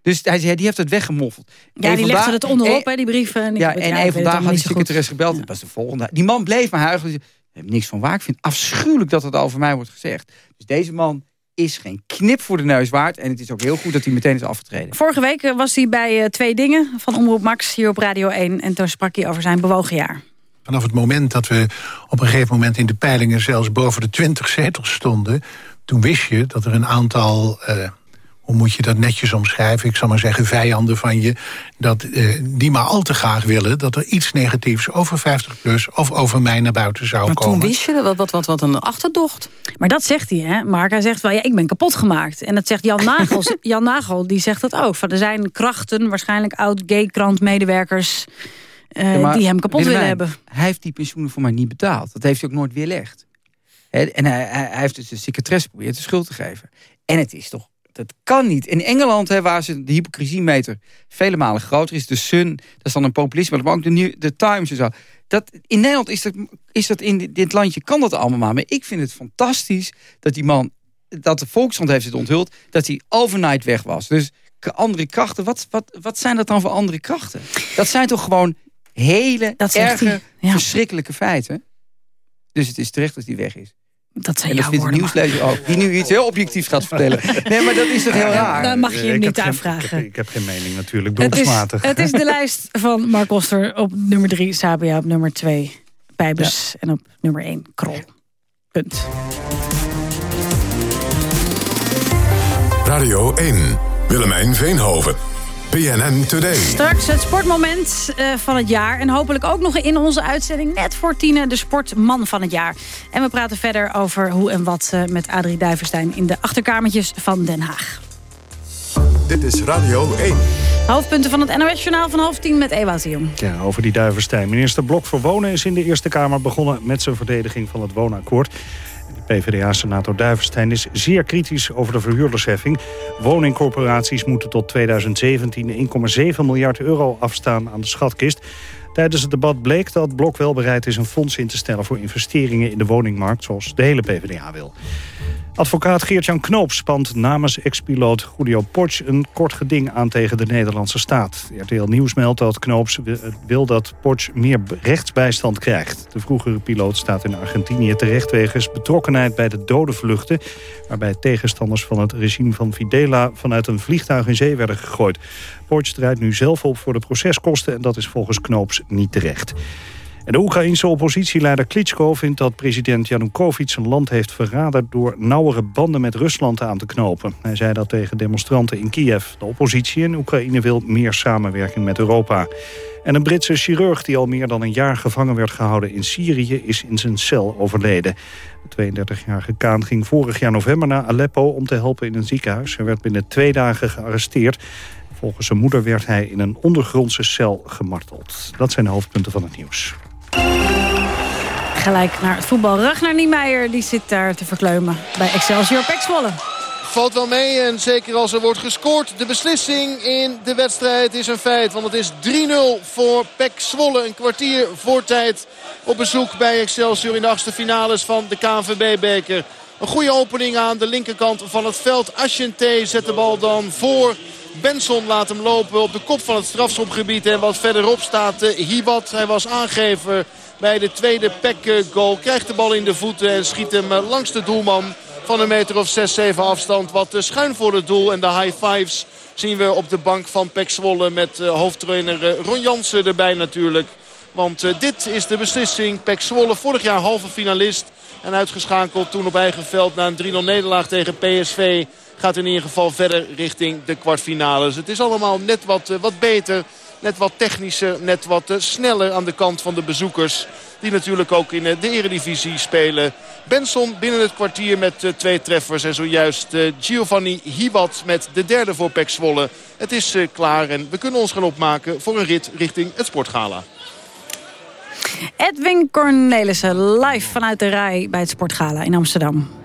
Dus hij zei, die heeft het weggemoffeld. Ja, die vandaag- legde het onderop, hè, die brieven. En ja, en één het vandaag had goed. secretaris gebeld. Dat was de volgende. Die man bleef maar huilen. Ik heb niks van waar. Ik vind het afschuwelijk dat het over mij wordt gezegd. Dus deze man is geen knip voor de neus waard. En het is ook heel goed dat hij meteen is afgetreden. Vorige week eh, was hij bij eh, Twee Dingen van Omroep Max hier op Radio 1. En toen sprak hij over zijn bewogen jaar. Vanaf het moment dat we op een gegeven moment in de peilingen... zelfs boven de 20 zetels stonden... toen wist je dat er een aantal... eh, hoe moet je dat netjes omschrijven? Ik zal maar zeggen, vijanden van je... Dat, eh, die maar al te graag willen dat er iets negatiefs over 50PLUS... of over mij naar buiten zou Maar komen. toen wist je wat, wat, wat, wat een achterdocht. Maar dat zegt hij, hè, Mark. Hij zegt wel, ja, ik ben kapot gemaakt. En dat zegt Jan Nagel. Jan Nagel die zegt dat ook. Van, er zijn krachten, waarschijnlijk oud-gay-krantmedewerkers... eh, Ja, maar die hem kapot willen hebben. Hij heeft die pensioenen voor mij niet betaald. Dat heeft hij ook nooit weerlegd. Hè, En hij, hij hij heeft dus de secretaresse geprobeerd de schuld te geven. En het is toch... Dat kan niet. In Engeland, hè, waar ze de hypocrisiemeter vele malen groter is... de Sun, dat is dan een populisme, maar ook de, New, de Times en zo. Dat, in Nederland is dat, is dat in dit- landje, kan dat allemaal maar. Maar ik vind het fantastisch dat die man... dat de Volkskrant heeft het onthuld... dat hij overnight weg was. Dus andere krachten, wat, wat, wat zijn dat dan voor andere krachten? Dat zijn toch gewoon hele erge, ja. verschrikkelijke feiten? Dus het is terecht dat hij weg is. Dat zijn en dat jouw woorden, nieuwslezer ook. Die nu iets heel objectiefs gaat vertellen. Nee, maar dat is toch heel raar? Dan mag je hem niet geen- aanvragen. Ik heb, ik heb geen mening natuurlijk, Het is, beroepsmatig. het is de lijst van Mark Oster op nummer 3, Sabia op nummer 2, Pijbus en op nummer 1, Krol. Punt. Radio 1. Willemijn Veenhoven. PNN Today. Straks het sportmoment eh, van het jaar. En hopelijk ook nog in onze uitzending net voor tienen de sportman van het jaar. En we praten verder over hoe en wat eh, met Adrie Duivenstein... in de achterkamertjes van Den Haag. Dit is Radio 1. Hoofdpunten van het NOS-journaal van half tien met Ewa Zion. Ja, over die Duivenstein. Minister Blok voor Wonen is in de Eerste Kamer begonnen met zijn verdediging van het woonakkoord. PvdA-senator Duivenstein is zeer kritisch over de verhuurdersheffing. Woningcorporaties moeten tot 2017 1,7 miljard euro afstaan aan de schatkist. Tijdens het debat bleek dat Blok wel bereid is een fonds in te stellen... voor investeringen in de woningmarkt, zoals de hele PvdA wil. Advocaat Geert-Jan Knoop spant namens ex-piloot Julio Potsch een kort geding aan tegen de Nederlandse staat. RTL Nieuws meldt dat Knoops wi- wil dat Potsch meer rechtsbijstand krijgt. De vroegere piloot staat in Argentinië terecht wegens betrokkenheid bij de dodenvluchten... waarbij tegenstanders van het regime van Fidela vanuit een vliegtuig in zee werden gegooid. Potsch draait nu zelf op voor de proceskosten en dat is volgens Knoops niet terecht. De Oekraïense oppositieleider Klitschko vindt dat president Janukovic zijn land heeft verraden door nauwere banden met Rusland aan te knopen. Hij zei dat tegen demonstranten in Kiev. De oppositie in Oekraïne wil meer samenwerking met Europa. En een Britse chirurg die al meer dan een jaar gevangen werd gehouden in Syrië is in zijn cel overleden. De 32-jarige Kaan ging vorig jaar november naar Aleppo om te helpen in een ziekenhuis. Hij werd binnen twee dagen gearresteerd. Volgens zijn moeder werd hij in een ondergrondse cel gemarteld. Dat zijn de hoofdpunten van het nieuws. Gelijk naar het voetbal. Ragnar Niemeyer die zit daar te verkleumen bij Excelsior Pek. Valt wel mee en zeker als er wordt gescoord. De beslissing in de wedstrijd is een feit. Want het is 3-0 voor PEC Zwolle. Een kwartier voor tijd op bezoek bij Excelsior in de achtste finales van de KNVB-beker. Een goede opening aan de linkerkant van het veld. Asciente zet de bal dan voor. Benson laat hem lopen op de kop van het strafschopgebied. En wat verderop staat uh, Hibat. Hij was aangever bij de tweede PEC-goal. Krijgt de bal in de voeten en schiet hem uh, langs de doelman van een meter of 6, 7 afstand. Wat schuin voor het doel. En de high fives zien we op de bank van PEC Zwolle. Met hoofdtrainer Ron Jansen erbij natuurlijk. Want dit is de beslissing. PEC Zwolle vorig jaar halve finalist. En uitgeschakeld toen op eigen veld na een 3-0 nederlaag tegen PSV. Gaat in ieder geval verder richting de kwartfinales. Het is allemaal net wat, uh, wat beter. Net wat technischer, net wat uh, sneller aan de kant van de bezoekers. Die natuurlijk ook in uh, de eredivisie spelen. Benson binnen het kwartier met twee treffers. En zojuist Giovanni Hibat met de derde voor Pek Zwolle. Het is klaar en we kunnen ons gaan opmaken voor een rit richting het Sportgala. Edwin Cornelissen live vanuit de rij bij het Sportgala in Amsterdam.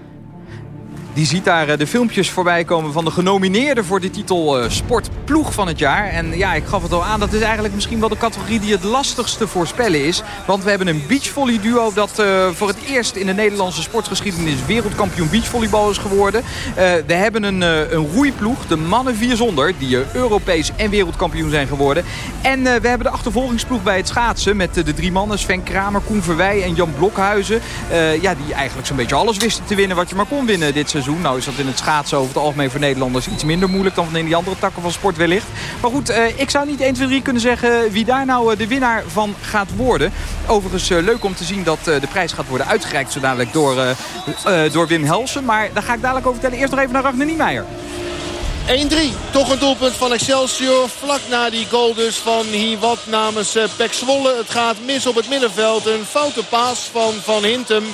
Die ziet daar eh, de filmpjes voorbij komen van de genomineerden voor de titel eh, Sportploeg van het jaar. En ja, ik gaf het al aan, dat is eigenlijk misschien wel de categorie die het lastigste voorspellen is. Want we hebben een beachvolley duo dat uh, voor het eerst in de Nederlandse sportgeschiedenis wereldkampioen beachvolleybal is geworden. We hebben een, een roeiploeg, de mannen 4 zonder, die Europees en wereldkampioen zijn geworden. En we hebben de achtervolgingsploeg bij het schaatsen met de drie mannen Sven Kramer, Koen Verwij en Jan Blokhuizen. ja, die eigenlijk zo'n beetje alles wisten te winnen wat je maar kon winnen dit seizoen. Nou is dat in het schaatsen over het algemeen voor Nederlanders iets minder moeilijk dan in die andere takken van sport wellicht. Maar goed, ik zou niet 1, 2, 3 kunnen zeggen wie daar nou de winnaar van gaat worden. Overigens leuk om te zien dat de prijs gaat worden uitgereikt zo dadelijk door, door Wim Helsen. Maar daar ga ik dadelijk over vertellen. Eerst nog even naar Ragnar Niemeyer. 1-3. Toch een doelpunt van Excelsior. Vlak na die goal dus van Hiwat namens Pek Zwolle. Het gaat mis op het middenveld. Een foute paas van Van Hintem.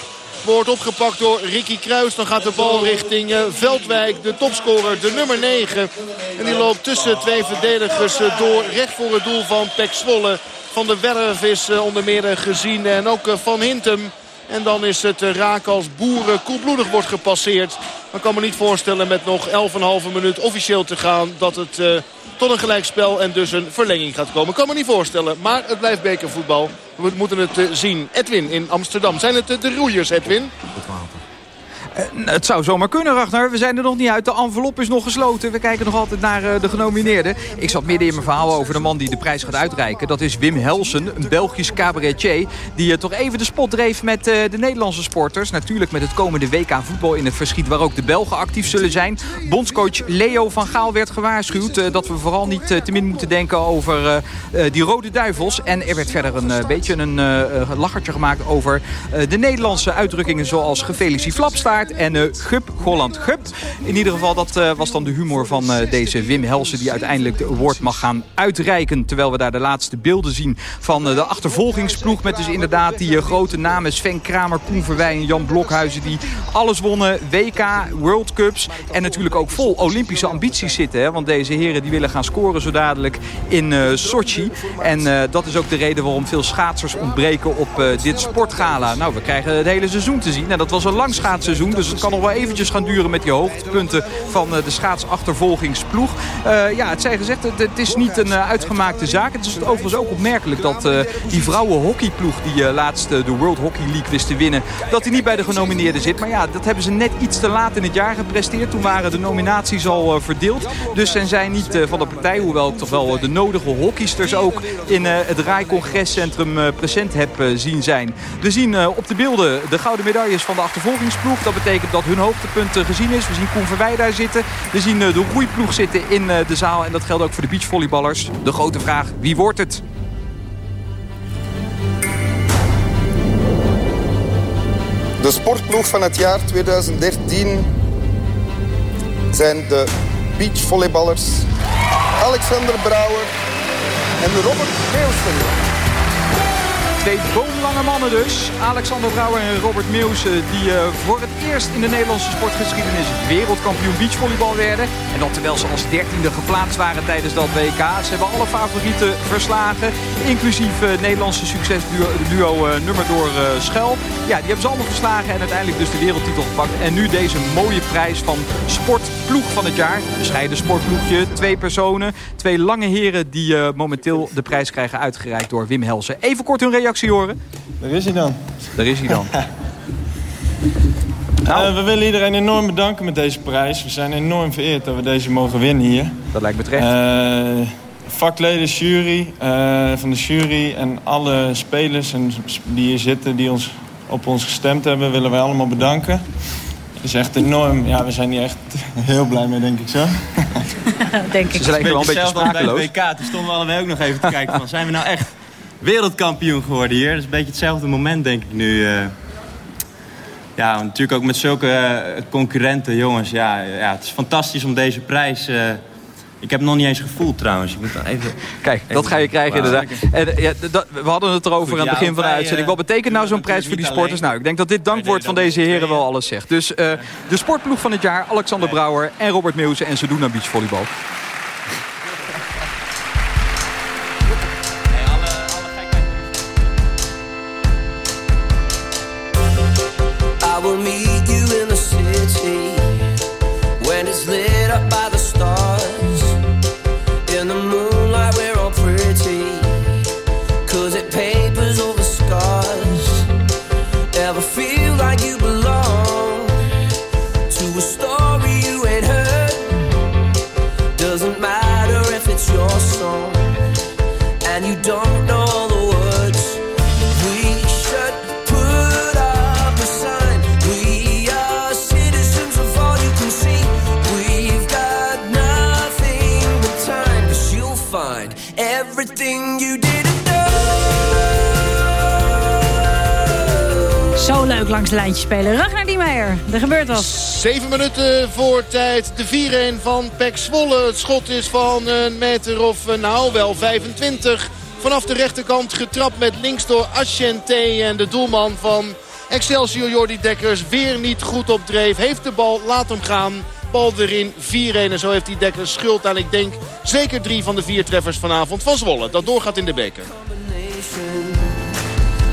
Wordt opgepakt door Ricky Kruis. Dan gaat de bal richting uh, Veldwijk. De topscorer, de nummer 9. En die loopt tussen twee verdedigers uh, door. Recht voor het doel van Pek Zwolle. Van de Werf is onder meer gezien. En ook Van Hintem. En dan is het raak als boeren koelbloedig wordt gepasseerd. Maar kan me niet voorstellen met nog 11,5 minuut officieel te gaan... dat het tot een gelijkspel en dus een verlenging gaat komen. Ik kan me niet voorstellen, maar het blijft bekervoetbal. We moeten het uh, zien. Edwin in Amsterdam. Zijn het uh, de roeiers, Edwin? Uh, het zou zomaar kunnen, Ragnar. We zijn er nog niet uit. De envelop is nog gesloten. We kijken nog altijd naar uh, de genomineerden. Ik zat midden in mijn verhaal over de man die de prijs gaat uitreiken. Dat is Wim Helsen, een Belgisch cabaretier. Die uh, toch even de spot dreef met de Nederlandse sporters. Natuurlijk met het komende WK voetbal in het verschiet... waar ook de Belgen actief zullen zijn. Bondscoach Leo van Gaal werd gewaarschuwd... dat we vooral niet te min moeten denken over die rode duivels. En er werd verder een beetje een lachertje gemaakt over de Nederlandse uitdrukkingen... zoals gefelici flapstaart en uh, Gup Holland Gup. In ieder geval, dat uh, was dan de humor van uh, deze Wim Helsen... die uiteindelijk de award mag gaan uitreiken. Terwijl we daar de laatste beelden zien van de achtervolgingsploeg... met dus inderdaad die grote namen Sven Kramer, Koen Verwij en Jan Blokhuizen... die alles wonnen, WK, World Cups... en natuurlijk ook vol Olympische ambities zitten. Hè? Want deze heren die willen gaan scoren zo dadelijk in Sochi. En dat is ook de reden waarom veel schaatsers ontbreken op dit sportgala. Nou, we krijgen het hele seizoen te zien. En dat was een lang schaatsseizoen. Dus het kan nog wel eventjes gaan duren met die hoogtepunten van de schaatsachtervolgingsploeg. Uh, ja, het zij gezegd, het, is niet een uh, uitgemaakte zaak. Het is overigens ook opmerkelijk dat die vrouwenhockeyploeg die laatst de World Hockey League wist te winnen, dat die niet bij de genomineerden zit. Maar ja, dat hebben ze net iets te laat in het jaar gepresteerd. Toen waren de nominaties al verdeeld. Dus zijn zij niet van de partij, hoewel toch wel de nodige hockeysters ook in het RAI Congrescentrum present heb zien zijn. We zien op de beelden de gouden medailles van de achtervolgingsploeg. Dat betekent dat hun hoogtepunt gezien is. We zien Koen Verwij daar zitten. We zien de roeiploeg zitten in de zaal. En dat geldt ook voor de beachvolleyballers. De grote vraag, wie wordt het? De sportploeg van het jaar 2013 zijn de beachvolleyballers Alexander Brouwer en Robert Meeuwsen. Twee boomlange mannen dus. Alexander Brouwer en Robert Meeuwsen die uh, voor het eerst in de Nederlandse sportgeschiedenis wereldkampioen beachvolleybal werden. En dat terwijl ze als dertiende geplaatst waren tijdens dat WK. Ze hebben alle favorieten verslagen. Inclusief uh, Nederlandse succesduo duo, nummer door Schel. Ja, die hebben ze allemaal verslagen en uiteindelijk dus de wereldtitel gepakt. En nu deze mooie prijs van sportploeg van het jaar. Bescheiden sportploegje. Twee personen. Twee lange heren die momenteel de prijs krijgen uitgereikt door Wim Helsen. Even kort hun reactie horen? Daar is hij dan. Daar is hij dan. nou. uh, we willen iedereen enorm bedanken met deze prijs. We zijn enorm vereerd dat we deze mogen winnen hier. Dat lijkt me terecht. Uh, vakleden, jury, uh, van de jury en alle spelers en die hier zitten... die ons, op ons gestemd hebben, willen wij allemaal bedanken. Het is echt enorm. Ja, we zijn hier echt heel blij mee, denk ik zo. denk ik. Ze lijken wel een beetje sprakeloos. Bij de WK, toen stonden we allebei ook nog even te kijken van... zijn we nou echt wereldkampioen geworden hier. Dat is een beetje hetzelfde moment, denk ik nu. Uh, ja, natuurlijk ook met zulke uh, concurrenten, jongens. Ja, ja, het is fantastisch om deze prijs... Uh, ik heb het nog niet eens gevoeld trouwens. Ik moet even... Kijk, dat ga je krijgen inderdaad. En, ja, dat, we hadden het erover Goed, aan het begin van de uitzending. Wat betekent nou zo'n prijs voor die sporters? Nou, ik denk dat dit dankwoord van deze heren wel alles zegt. Dus uh, de sportploeg van het jaar, Alexander Brouwer en Robert Meeuwse. En ze doen aan beachvolleybal. Langs de lijntje spelen. Ragnar Niemeyer, er gebeurt wat. Zeven minuten voor tijd. De 4-1 van Pek Zwolle. Het schot is van een meter of eh, nou wel 25. Vanaf de rechterkant getrapt met links door Asciente. En de doelman van Excelsior Jordi Dekkers weer niet goed op dreef. Heeft de bal, laat hem gaan. Bal erin, 4-1. En zo heeft die Dekkers schuld aan, ik denk, zeker drie van de vier treffers vanavond van Zwolle. Dat doorgaat in de beker.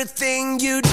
Everything you didn't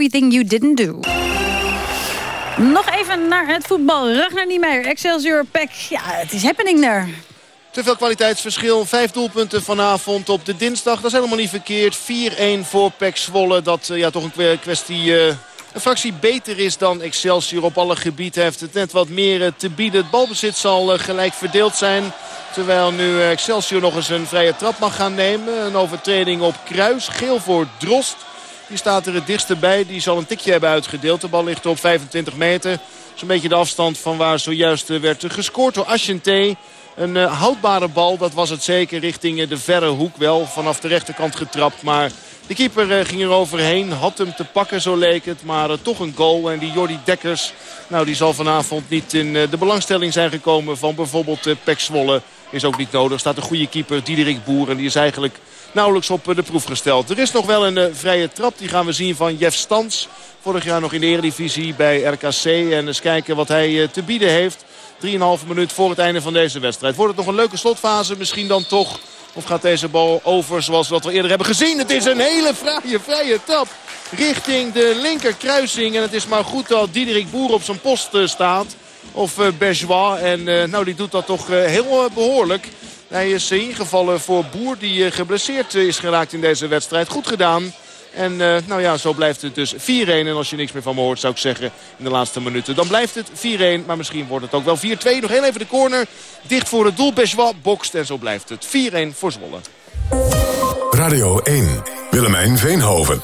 Everything You Didn't Do. Nog even naar het voetbal. Ragnar Niemeyer, Excelsior, PEC. Ja, het is happening daar. Te veel kwaliteitsverschil. Vijf doelpunten vanavond op de dinsdag. Dat is helemaal niet verkeerd. 4-1 voor Pek Zwolle. Dat eh, ja, toch een kwe- kwestie... eh, een fractie beter is dan Excelsior op alle gebieden. Heeft het net wat meer eh, te bieden. Het balbezit zal gelijk verdeeld zijn. Terwijl nu Excelsior nog eens een vrije trap mag gaan nemen. Een overtreding op Kruis. Geel voor Drost. Die staat er het dichtste bij. Die zal een tikje hebben uitgedeeld. De bal ligt op 25 meter. Zo'n beetje de afstand van waar zojuist eh, werd gescoord door Asciente. Een eh, houdbare bal, dat was het zeker, richting eh, de verre hoek. Wel vanaf de rechterkant getrapt, maar de keeper ging er overheen. Had hem te pakken, zo leek het. Maar toch een goal. En die Jordi Dekkers, nou, die zal vanavond niet in de belangstelling zijn gekomen van bijvoorbeeld uh, Pek Zwolle. Is ook niet nodig. Staat een goede keeper, Diederik Boer. En die is eigenlijk nauwelijks op eh, de proef gesteld. Er is nog wel een eh, vrije trap. Die gaan we zien van Jeff Stans. Vorig jaar nog in de Eredivisie bij RKC. En eens kijken wat hij eh, te bieden heeft. 3,5 minuut voor het einde van deze wedstrijd. Wordt het nog een leuke slotfase? Misschien dan toch. Of gaat deze bal over zoals we dat we eerder hebben gezien? Het is een hele fraaie vrije trap richting de linker kruising. En het is maar goed dat Diederik Boer op zijn post staat. Of Bergeois. En nou, die doet dat toch heel behoorlijk. Hij is ingevallen voor Boer die geblesseerd is geraakt in deze wedstrijd. Goed gedaan. En uh, nou ja, zo blijft het dus 4-1. En als je niks meer van me hoort, zou ik zeggen, in de laatste minuten. Dan blijft het 4-1, maar misschien wordt het ook wel 4-2. Nog heel even de corner. Dicht voor het doel. Bejois bokst en zo blijft het 4-1 voor Zwolle. Radio 1. Willemijn Veenhoven.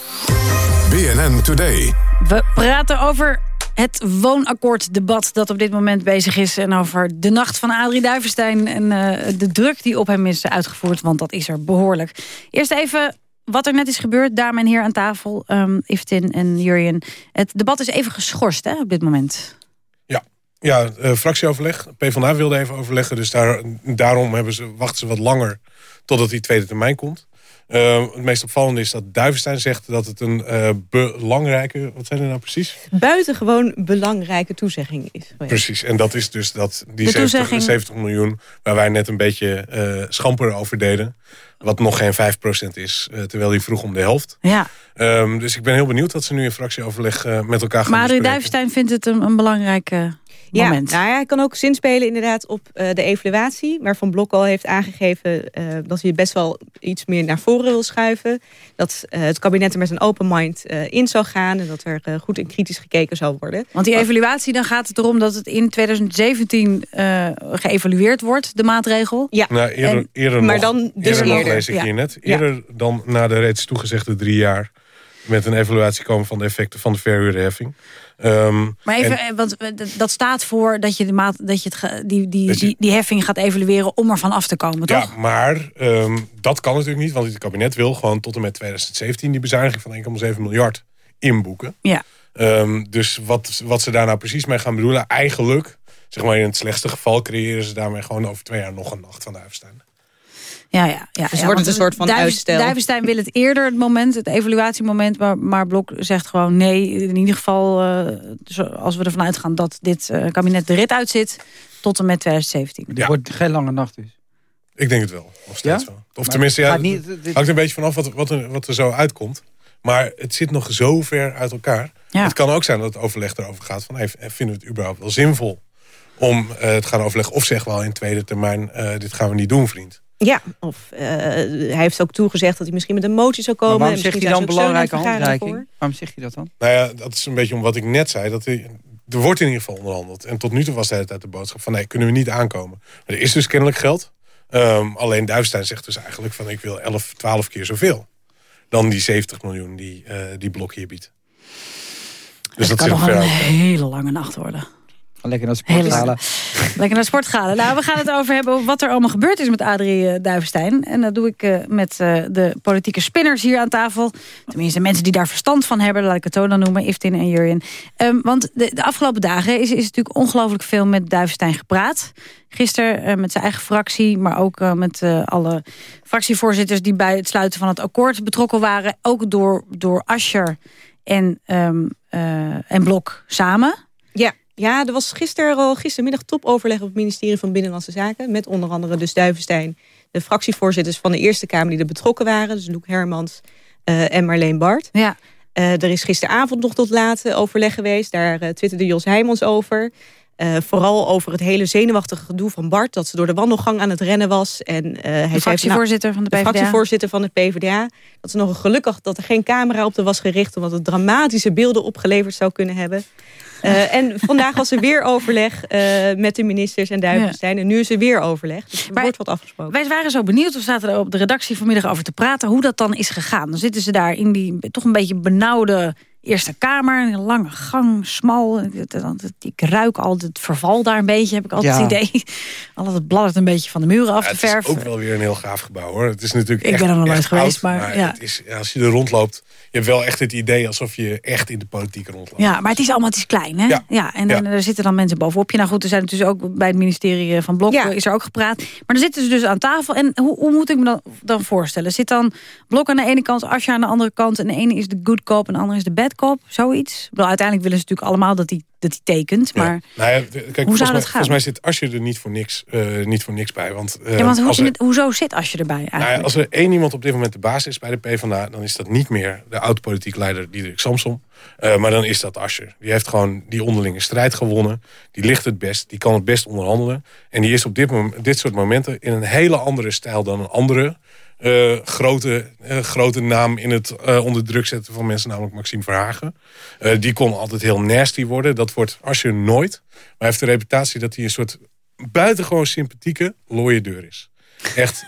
BNN Today. We praten over Het woonakkoorddebat dat op dit moment bezig is... en over de nacht van Adrie Duivenstein... en uh, de druk die op hem is uitgevoerd, want dat is er behoorlijk. Eerst even wat er net is gebeurd. Daar mijn heer aan tafel, um, Iftin en Jurjen. Het debat is even geschorst hè, op dit moment. Ja, ja uh, fractieoverleg. PvdA wilde even overleggen, dus daar, daarom hebben ze, wachten ze wat langer... totdat die tweede termijn komt. Uh, het meest opvallende is dat Duivenstein zegt dat het een uh, belangrijke... Wat zijn er nou precies? Buitengewoon belangrijke toezegging is. Precies, en dat is dus dat die 70, 70, miljoen... waar wij net een beetje uh, schamper over deden... wat nog geen 5% is, terwijl die vroeg om de helft. Ja. Um, dus ik ben heel benieuwd dat ze nu in fractieoverleg met elkaar gaan Maar Duivenstein vindt het een, een belangrijke... Moment. Ja, nou, hij kan ook zinspelen inderdaad op uh, de evaluatie... waarvan Blok al heeft aangegeven uh, dat hij best wel iets meer naar voren wil schuiven. Dat uh, het kabinet er met een open mind in zou gaan... en dat er goed en kritisch gekeken zou worden. Want die evaluatie, dan gaat het erom dat het in 2017 geëvalueerd wordt, de maatregel. Ja. Nou, eerder, en, eerder maar nog, dan dus eerder, eerder. nog lees ik ja. hier net. Eerder ja. dan na de reeds toegezegde drie jaar... met een evaluatie komen van de effecten van de verhuurderheffing. Um, maar even, en, want dat staat voor dat je, de maat, dat je het, die, die, die, die heffing gaat evalueren om ervan af te komen, toch? Ja, maar um, dat kan natuurlijk niet, want het kabinet wil gewoon tot en met 2017 die bezuiniging van 1,7 miljard inboeken. Ja. Um, dus wat, wat ze daar nou precies mee gaan bedoelen, eigenlijk, zeg maar in het slechtste geval, creëren ze daarmee gewoon over twee jaar nog een nacht van Duivenstein. Ja, ja, ja, dus ja, wordt het een soort van Duiven, uitstel. Duivenstein wil het eerder, het moment, het evaluatiemoment. Maar, maar Blok zegt gewoon nee. In ieder geval, uh, als we ervan uitgaan dat dit uh, kabinet de rit uitzit... tot en met 2017. Het ja. wordt geen lange nacht dus. Ik denk het wel, nog steeds ja? wel. Of maar tenminste, ja, niet, dit... hangt een beetje vanaf wat, wat, er, wat er zo uitkomt. Maar het zit nog zo ver uit elkaar. Ja. Het kan ook zijn dat het overleg erover gaat van... Hey, vinden we het überhaupt wel zinvol om uh, het gaan overleggen... of zeggen we al in tweede termijn, dit gaan we niet doen, vriend. Ja, of uh, hij heeft ook toegezegd dat hij misschien met een motie zou komen. Maar waarom en zegt hij dan belangrijke handreiking? Waarom zeg je dat dan? Nou ja, dat is een beetje om wat ik net zei. Dat hij, er wordt in ieder geval onderhandeld. En tot nu toe was de hele tijd de boodschap van... nee, kunnen we niet aankomen. Maar er is dus kennelijk geld. Um, alleen Duivestein zegt dus eigenlijk van... ik wil 11, 12 keer zoveel. Dan die 70 miljoen die, uh, die Blok hier biedt. Dus dat, dat kan nog een hele lange nacht worden. Lekker naar sport halen. Lekker naar sport gaan. Nou, we gaan het over hebben wat er allemaal gebeurd is met Adrie Duivenstein. En dat doe ik uh, met uh, de politieke spinners hier aan tafel. Tenminste, mensen die daar verstand van hebben. Laat ik het zo dan noemen, Iftin en Jurjen. Um, want de, de, afgelopen dagen is, is natuurlijk ongelooflijk veel met Duivenstein gepraat. Gisteren uh, met zijn eigen fractie, maar ook met alle fractievoorzitters... die bij het sluiten van het akkoord betrokken waren. Ook door, door Ascher en, um, en Blok samen. Ja. Er was gisteren al gistermiddag topoverleg op het ministerie van Binnenlandse Zaken. Met onder andere dus Duivenstein, de fractievoorzitters van de Eerste Kamer die er betrokken waren. Dus Loek Hermans uh, en Marleen Bart. Ja. Uh, er is gisteravond nog tot laat overleg geweest. Daar uh, twitterde Jos Heijmans over. Uh, vooral over het hele zenuwachtige gedoe van Bart. Dat ze door de wandelgang aan het rennen was. En, uh, hij de fractievoorzitter zei, van de PvdA. PvdA. De fractievoorzitter van de PvdA. Dat ze nog gelukkig dat er geen camera op de was gericht. Omdat het dramatische beelden opgeleverd zou kunnen hebben. Uh, en vandaag was er weer overleg uh, met de ministers en Duivenstein. Ja. En nu is er weer overleg. Dus er maar wordt wat afgesproken. Wij waren zo benieuwd. We zaten er op de redactie vanmiddag over te praten. Hoe dat dan is gegaan. Dan zitten ze daar in die toch een beetje benauwde Eerste Kamer, een lange gang, smal. Ik ruik al het verval daar een beetje, heb ik altijd ja. het idee. Alles het bladdert een beetje van de muren af ja, te verven. Het is ook wel weer een heel gaaf gebouw hoor. Het is natuurlijk ik echt, ben er nog nooit geweest, oud, maar, maar ja. het is, als je er rondloopt, je hebt wel echt het idee alsof je echt in de politiek rondloopt. Ja, maar het is allemaal het is klein, hè? Ja. ja en dan, Ja. er zitten dan mensen bovenop je. Nou goed, er zijn dus ook bij het ministerie van Blok Ja. is er ook gepraat. Maar dan zitten ze dus aan tafel. En hoe, hoe moet ik me dan, dan voorstellen? Zit dan Blok aan de ene kant, Asja aan de andere kant... en de ene is de good cop en de andere is de bad Zoiets? Bedoel, uiteindelijk willen ze natuurlijk allemaal dat hij dat hij tekent. Maar Ja. Nou ja, kijk, volgens, zou dat mij, gaan? volgens mij zit Asje er niet voor niks, eh, niet voor niks bij. Want, eh, ja, want hoe, als, er, hoezo zit Asje erbij eigenlijk? nou ja, als er één iemand op dit moment de baas is bij de PvdA... dan is dat niet meer de oud-politiek leider Diederik Samsom. Eh, maar dan is dat Ascher. Die heeft gewoon die onderlinge strijd gewonnen. Die ligt het best, die kan het best onderhandelen. En die is op dit, mom- dit soort momenten in een hele andere stijl dan een andere... eh, grote, eh, grote naam in het eh, onder druk zetten van mensen, namelijk Maxime Verhagen. Eh, die kon altijd heel nasty worden. Dat wordt Ascher nooit. Maar hij heeft de reputatie dat hij een soort buitengewoon sympathieke looie deur is. Echt,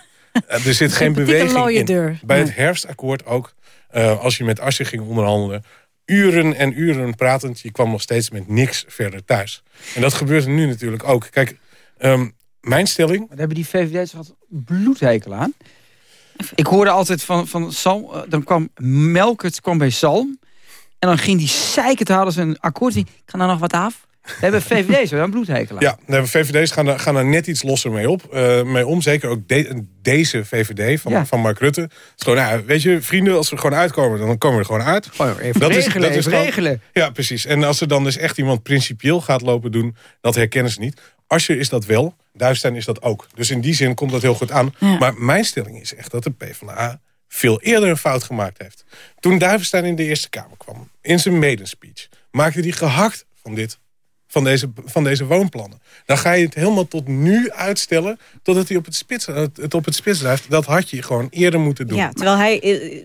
er zit geen beweging in. deur. Bij Nee. het herfstakkoord ook, eh, als je met Ascher ging onderhandelen... uren en uren pratend. Je kwam nog steeds met niks verder thuis. En dat gebeurt er nu natuurlijk ook. Kijk, ehm, mijn stelling... Maar daar hebben die VVD's wat bloedhekel aan. Ik hoorde altijd van, van Salm... eh, Dan kwam Melkert kwam bij Salm. En dan ging die zeikert hadden ze een akkoord. Die, kan er nog wat af? We hebben VVD's wel een bloedhekel aan. Ja, de VVD's gaan er, gaan er net iets losser mee, op, eh, mee om. Zeker ook de- deze VVD van, Ja. van Mark Rutte. Het is gewoon, nou, weet je, vrienden, als we er gewoon uitkomen, dan komen we er gewoon uit. even regelen, even gewoon- regelen. Ja, precies. En als er dan dus echt iemand principieel gaat lopen doen, dat herkennen ze niet. Asscher is dat wel, Duitsland is dat ook. Dus in die zin komt dat heel goed aan. Maar mijn stelling is echt dat de PvdA veel eerder een fout gemaakt heeft. Toen Duivenstein in de Eerste Kamer kwam, in zijn medenspeech... maakte hij gehakt van dit van deze, van deze woonplannen. Dan ga je het helemaal tot nu uitstellen... totdat hij op het, spits, het op het spits drijft. Dat had je gewoon eerder moeten doen. Ja, terwijl hij, eh,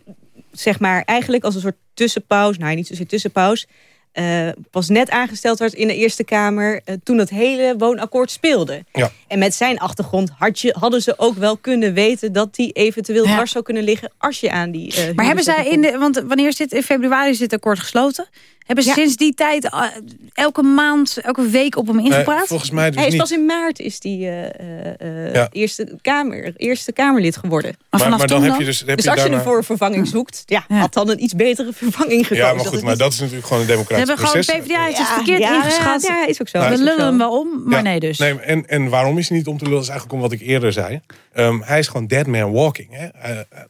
zeg maar, eigenlijk als een soort tussenpauze... nou, niet zozeer tussenpauze... eh, pas net aangesteld werd in de Eerste Kamer... eh, toen het hele woonakkoord speelde. Ja. En met zijn achtergrond had je, hadden ze ook wel kunnen weten... dat die eventueel dwars zou kunnen liggen als je aan die... eh, Maar hebben zij in de, want wanneer is dit? In februari is dit akkoord gesloten. Hebben ze sinds die tijd eh, elke maand, elke week op hem ingepraat? volgens mij dus Hij is niet. pas in maart is die eh, eh, eh, Ja. eerste, kamer, eerste Kamerlid geworden. Maar vanaf maar dan toen heb je dan? dus- heb dus je als je daarna- een vervanging zoekt... Ja, had dan een iets betere vervanging gekozen. Ja, maar goed, maar dat is natuurlijk gewoon een Ze democratisch hebben gewoon, proces. PvdA heeft het verkeerd ja, ingeschat. ja, is ook zo. We lullen hem wel om, maar Ja, nee dus. Nee, en, en waarom is hij niet om te lullen? Dat is eigenlijk om wat ik eerder zei. Ehm, hij is gewoon dead man walking. Hè?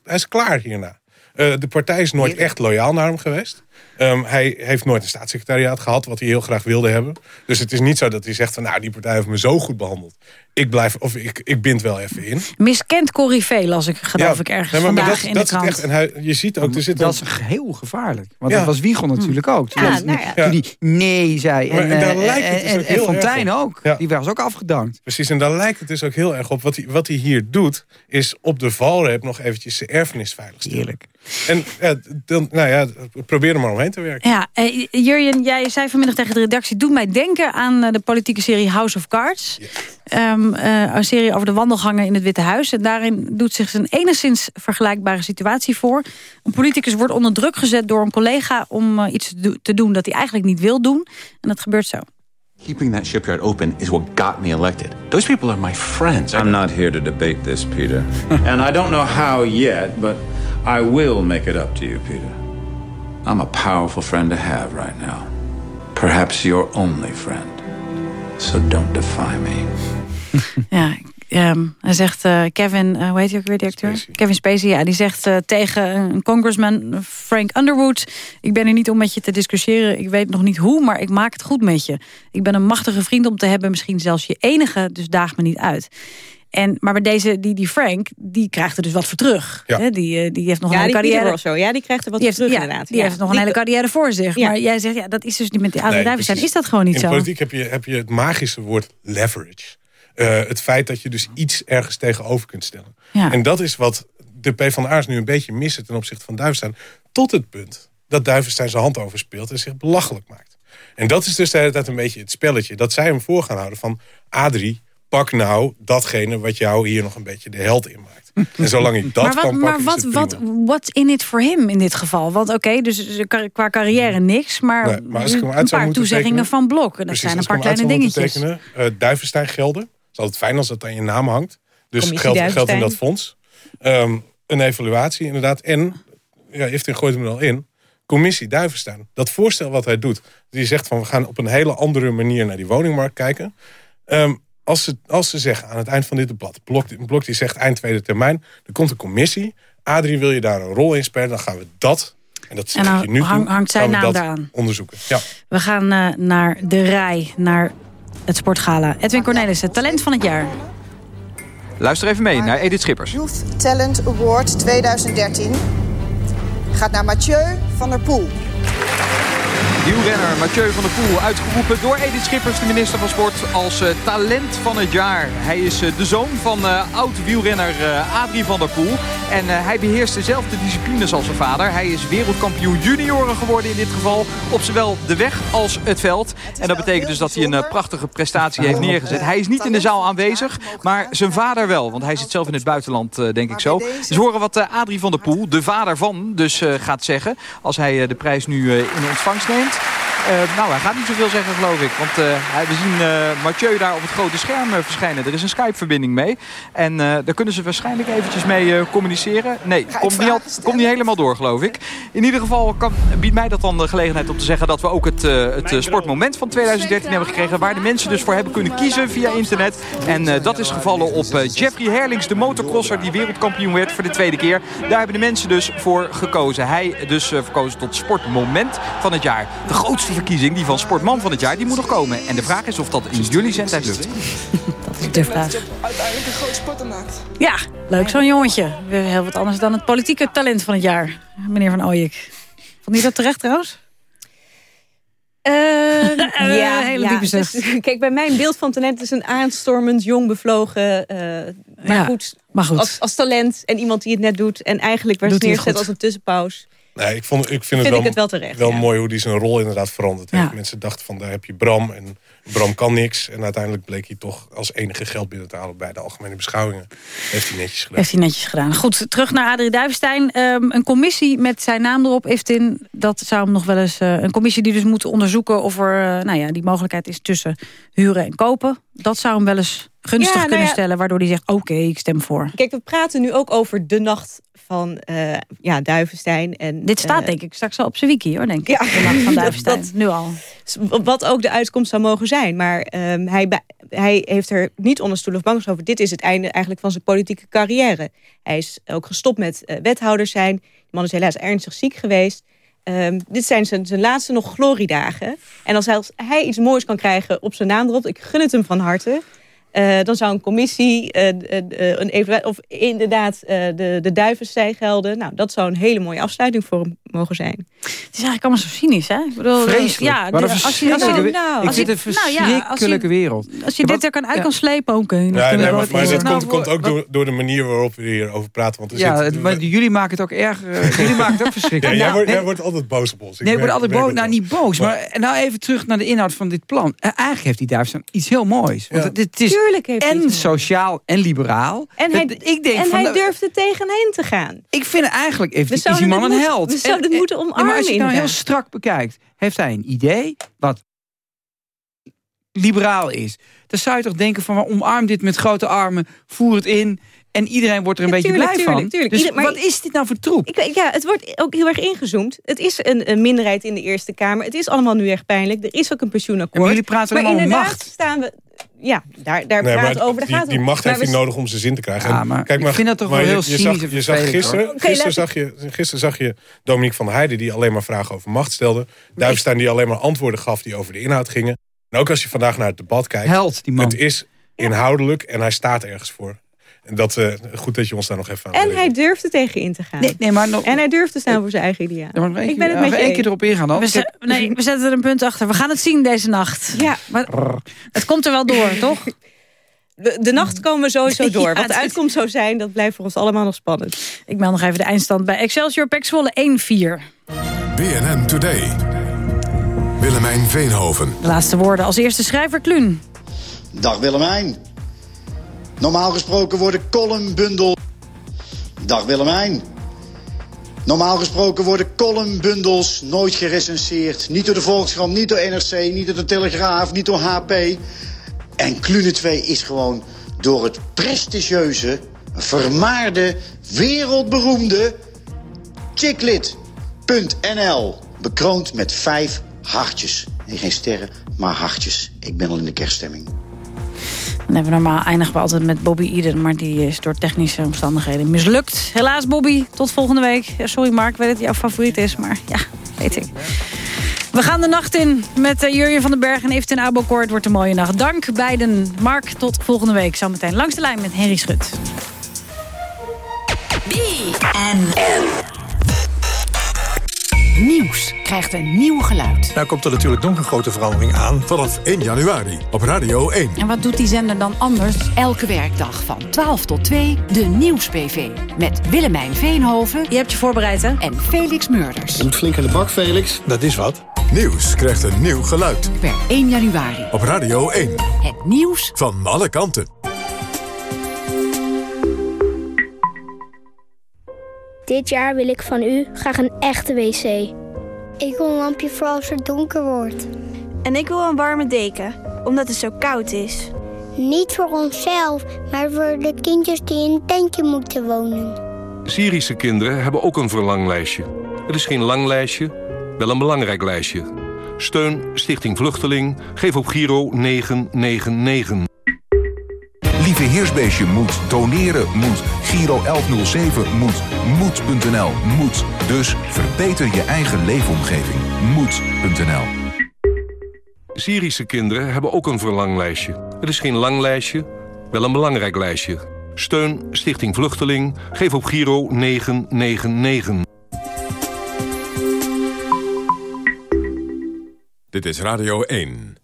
Hij is klaar hierna. Eh, de partij is nooit echt loyaal naar hem geweest. Ehm, hij heeft nooit een staatssecretariaat gehad... wat hij heel graag wilde hebben. Dus het is niet zo dat hij zegt van... nou, die partij heeft me zo goed behandeld. Ik, blijf, of ik, ik bind wel even in. Miskend Corrivé las ik, geloof Ja, ik, ergens nee, maar- maar vandaag dat, in dat de krant. echt. En hij, je ziet ook, er zit Dat een- is heel gevaarlijk. Want Ja. dat was Wiegel natuurlijk ook. Toen, Ja, nou ja. toen die nee zei. Maar- En, en daar eh, lijkt het en, dus en, ook heel Fontijn op. ook. Ja. Die was ook afgedankt. Precies, en daar lijkt het dus ook heel erg op. Wat hij, wat hij hier doet, is op de valreep nog eventjes zijn erfenis veiligstellen. Heerlijk. En ja, dan, nou ja, probeer er maar omheen te werken. Ja, eh, Jurjen, jij zei vanmiddag tegen de redactie... doet mij denken aan eh, de politieke serie House of Cards. Eh, een serie over de wandelgangen in het Witte Huis. En daarin doet zich een enigszins vergelijkbare situatie voor. Een politicus wordt onder druk gezet door een collega... om eh, iets do- te doen dat hij eigenlijk niet wil doen. En dat gebeurt zo. Keeping that shipyard open is what got me elected. Those people are my friends. I'm not here to debate this, Peter. and I don't know how yet, but I will make it up to you, Peter. I'm a powerful friend to have right now. Perhaps your only friend. So don't defy me. Ja, ehm, hij zegt eh, Kevin, eh, hoe heet hij ook weer, de acteur? Kevin Spacey, ja, die zegt eh, tegen een congressman, Frank Underwood... ik ben er niet om met je te discussiëren, ik weet nog niet hoe... maar ik maak het goed met je. Ik ben een machtige vriend om te hebben, misschien zelfs je enige... dus daag me niet uit. En, maar bij deze, die, die Frank, die krijgt er dus wat voor terug. Ja. Die, die heeft nog Ja, een hele carrière. Ja, die krijgt er wat die voor heeft, terug ja, inderdaad. Die Ja. heeft nog een hele carrière voor zich. Ja. Maar jij zegt, ja, dat is dus niet met die Adrie Nee, precies. Is dat gewoon niet In zo? de politiek heb je, heb je het magische woord leverage. Eh, het feit dat je dus iets ergens tegenover kunt stellen. Ja. En dat is wat de PvdA's nu een beetje missen ten opzichte van Duivestein. Tot het punt dat Duivestein zijn hand overspeelt en zich belachelijk maakt. En dat is dus de hele tijd een beetje het spelletje. Dat zij hem voor gaan houden van... Adrie, pak nou datgene wat jou hier nog een beetje de held in maakt. En zolang ik dat maar wat, kan maar pakken, wat, het wat, what's in it for him in dit geval? Want oké, dus qua- carrière niks, maar, Nee, maar als ik hem uit een paar toezeggingen tekenen- van Blok. Dat Precies, zijn een paar hem kleine dingetjes. tekenen, eh, Duivenstein gelden. Het is altijd fijn als dat aan je naam hangt. Dus geld, geld in dat fonds. Ehm, een evaluatie inderdaad. En, ja, Iftin gooit hem er al in. Commissie Duivenstein. Dat voorstel wat hij doet. Die zegt van we gaan op een hele andere manier naar die woningmarkt kijken. Ehm, als, ze, als ze zeggen aan het eind van dit debat. Blok, Blok die zegt eind tweede termijn. Er komt een commissie. Adrie wil je daar een rol in spelen. Dan gaan we dat. En dat En ik je nu hang- hangt zijn naam daaraan. onderzoeken. Ja. We gaan eh, naar de rij, naar het sportgala. Edwin Cornelissen, talent van het jaar. Luister even mee naar Edith Schippers. Youth Talent Award 2013 gaat naar Mathieu van der Poel. Wielrenner Mathieu van der Poel uitgeroepen door Edith Schippers, de minister van Sport, als uh, talent van het jaar. Hij is uh, de zoon van uh, oud-wielrenner Adrie van der Poel. En hij beheerst dezelfde disciplines als zijn vader. Hij is wereldkampioen junioren geworden in dit geval. Op zowel de weg als het veld. En dat betekent dus dat hij een prachtige prestatie heeft neergezet. Hij is niet in de zaal aanwezig, maar zijn vader wel. Want hij zit zelf in het buitenland, denk ik zo. Dus horen wat Adrie van der Poel, de vader van, dus gaat zeggen. Als hij de prijs nu in ontvangst neemt. England. Uh, nou, hij gaat niet zoveel zeggen, geloof ik. Want uh, we zien uh, Mathieu daar op het grote scherm verschijnen. Er is een Skype-verbinding mee. En daar kunnen ze waarschijnlijk eventjes mee communiceren. Nee, komt niet, al, niet helemaal door, geloof ik. In ieder geval kan, biedt mij dat dan de gelegenheid om te zeggen... dat we ook het, het sportmoment van 2013 hebben gekregen... waar de mensen dus voor hebben kunnen kiezen via internet. En dat is gevallen op Jeffrey Herlings, de motocrosser... die wereldkampioen werd voor de tweede keer. Daar hebben de mensen dus voor gekozen. Hij dus verkozen tot sportmoment van het jaar. De grootste verkiezing, die van Sportman van het jaar, die moet nog komen. En de vraag is of dat in jullie zendtijd lukt. Dat is de vraag. uiteindelijk een groot sportenmaakt. Ja, leuk zo'n jongetje. Weer heel wat anders dan het politieke talent van het jaar. Meneer Van Ooyek. Vond je dat terecht trouwens? Uh, ja, hele ja. Dus, kijk, bij mijn beeld van talent is een aanstormend, jong, bevlogen. Uh, maar, ja, goed, maar goed, als, als talent en iemand die het net doet. En eigenlijk werd neergezet als een tussenpauze. Nee, ik, vond, ik vind, het wel, het wel, wel mooi hoe die zijn rol inderdaad veranderd heeft. Mensen dachten van, daar heb je Bram en Bram kan niks. En uiteindelijk bleek hij toch als enige geld binnen te halen bij de algemene beschouwingen. Heeft hij netjes gedaan. Heeft hij netjes gedaan. Goed, terug naar Adrie Duivenstein. Um, een commissie met zijn naam erop heeft in. Dat zou hem nog wel eens... Uh, een commissie die dus moet onderzoeken of er uh, nou ja, die mogelijkheid is tussen huren en kopen. Dat zou hem wel eens gunstig nou kunnen stellen. Waardoor hij zegt, oké, ik stem voor. Kijk, we praten nu ook over de nacht van uh, ja, Duivenstein. En, Dit staat denk ik straks al op zijn wiki hoor, denk ik. Ja. De nacht van Duivenstein, dat, nu al. Wat ook de uitkomst zou mogen zijn. Maar um, hij, hij heeft er niet onder stoel of bank over. Dit is het einde eigenlijk van zijn politieke carrière. Hij is ook gestopt met uh, wethouder zijn. De man is helaas ernstig ziek geweest. Um, dit zijn zijn, zijn laatste nog gloriedagen. En als hij, als hij iets moois kan krijgen op zijn naam erop... ik gun het hem van harte... Uh, dan zou een commissie uh, uh, een of inderdaad de, de duivenstij gelden. Nou, dat zou een hele mooie afsluiting voor hem mogen zijn. Het is eigenlijk allemaal zo cynisch, hè? Ik bedoel, Vreselijk. Ja, de, als je, als je, nou, ik het een verschrikkelijke nou ja, wereld. Als je dit er kan uit kan slepen, oké. Okay, ja, nee, maar, maar dat komt, komt ook door, door de manier waarop we hierover praten. Want er ja, zit, maar jullie maken het ook erg... jullie maken het ook verschrikkelijk. Ja, jij, wordt, jij wordt altijd boos op ons. nee, ik word altijd boos. Nou, niet boos. Maar nou even terug naar de inhoud van dit plan. Eigenlijk heeft die duiven iets heel moois. Want het is en sociaal en liberaal. En hij, ik denk en van, hij durfde tegen hen te gaan. Ik vind eigenlijk even, is die man een held. We zouden het moeten omarmen. Maar als je het nou heel strak bekijkt, heeft hij een idee wat liberaal is. Dan zou je toch denken van omarm dit met grote armen, voer het in... En iedereen wordt er een beetje blij van. Tuurlijk. Dus wat is dit nou voor troep? Ik, ja, het wordt ook heel erg ingezoomd. Het is een, een, minderheid in de Eerste Kamer. Het is allemaal nu echt pijnlijk. Er is ook een pensioenakkoord. En jullie praten maar allemaal macht. staan we ja, daar, daar nee, praten over. Die, die macht heeft hij nodig om zijn zin te krijgen. Ja, maar Kijk, maar, ik vind dat toch wel heel je, zag, je zag gisteren, gisteren, zag je, gisteren zag je Dominique van Heijden... die alleen maar vragen over macht stelde. Duivenstein die alleen maar antwoorden gaf die over de inhoud gingen. En ook als je vandaag naar het debat kijkt... Held, die man. Het is inhoudelijk en hij staat ergens voor. En dat, uh, goed dat je ons daar nog even aan En hij durfde tegen in te gaan. Nee, nee, maar nog, en hij durfde staan voor zijn eigen idea. Ja, ik ben het met je één keer erop ingaan dan. We, nee, we zetten er een punt achter. We gaan het zien deze nacht. Ja, maar het komt er wel door, toch? De, de, nacht komen we sowieso door. Wat de uitkomst zou zijn, dat blijft voor ons allemaal nog spannend. Ik meld nog even de eindstand bij Excelsior Pek Zwolle 1-4. BNN Today. Willemijn Veenhoven. De laatste woorden als eerste schrijver Kluun. Dag Willemijn. Normaal gesproken worden columnbundels... Dag Willemijn. Normaal gesproken worden columnbundels nooit gerecenseerd. Niet door de Volkskrant, niet door NRC, niet door de Telegraaf, niet door HP. En Klune 2 is gewoon door het prestigieuze, vermaarde, wereldberoemde chicklit.nl bekroond met vijf hartjes. En geen sterren, maar hartjes. Ik ben al in de kerststemming. We normaal eindigen we altijd met Bobby Eden. Maar die is door technische omstandigheden mislukt. Helaas Bobby, tot volgende week. sorry Mark, ik weet dat het jouw favoriet is. Maar ja, weet ik. We gaan de nacht in met uh, Jurjen van den Berg en Even Abelkoort. Het wordt een mooie nacht. Dank beiden. Mark, tot volgende week. Zometeen langs de lijn met Henry Schut. Nieuws krijgt een nieuw geluid. Nou komt er natuurlijk nog een grote verandering aan. Vanaf 1 januari op Radio 1. En wat doet die zender dan anders? Elke werkdag van 12 tot 2 de Nieuws-PV. Met Willemijn Veenhoven. Je hebt je voorbereid, hè? En Felix Murders. Je moet flink aan de bak, Felix. Dat is wat. Nieuws krijgt een nieuw geluid. Per 1 januari. Op Radio 1. Het nieuws van alle kanten. Dit jaar wil ik van u graag een echte wc. Ik wil een lampje voor als het donker wordt. En ik wil een warme deken, omdat het zo koud is. Niet voor onszelf, maar voor de kindjes die in een tentje moeten wonen. Syrische kinderen hebben ook een verlanglijstje. Het is geen lang lijstje, wel een belangrijk lijstje. Steun Stichting Vluchteling. Geef op Giro 999. Lieve Heersbeestje moet. Doneren moet. Giro 1107 moet. Moed.nl moet. Dus verbeter je eigen leefomgeving. Moed.nl Syrische kinderen hebben ook een verlanglijstje. Het is geen lang lijstje, wel een belangrijk lijstje. Steun Stichting Vluchteling. Geef op Giro 999. Dit is Radio 1.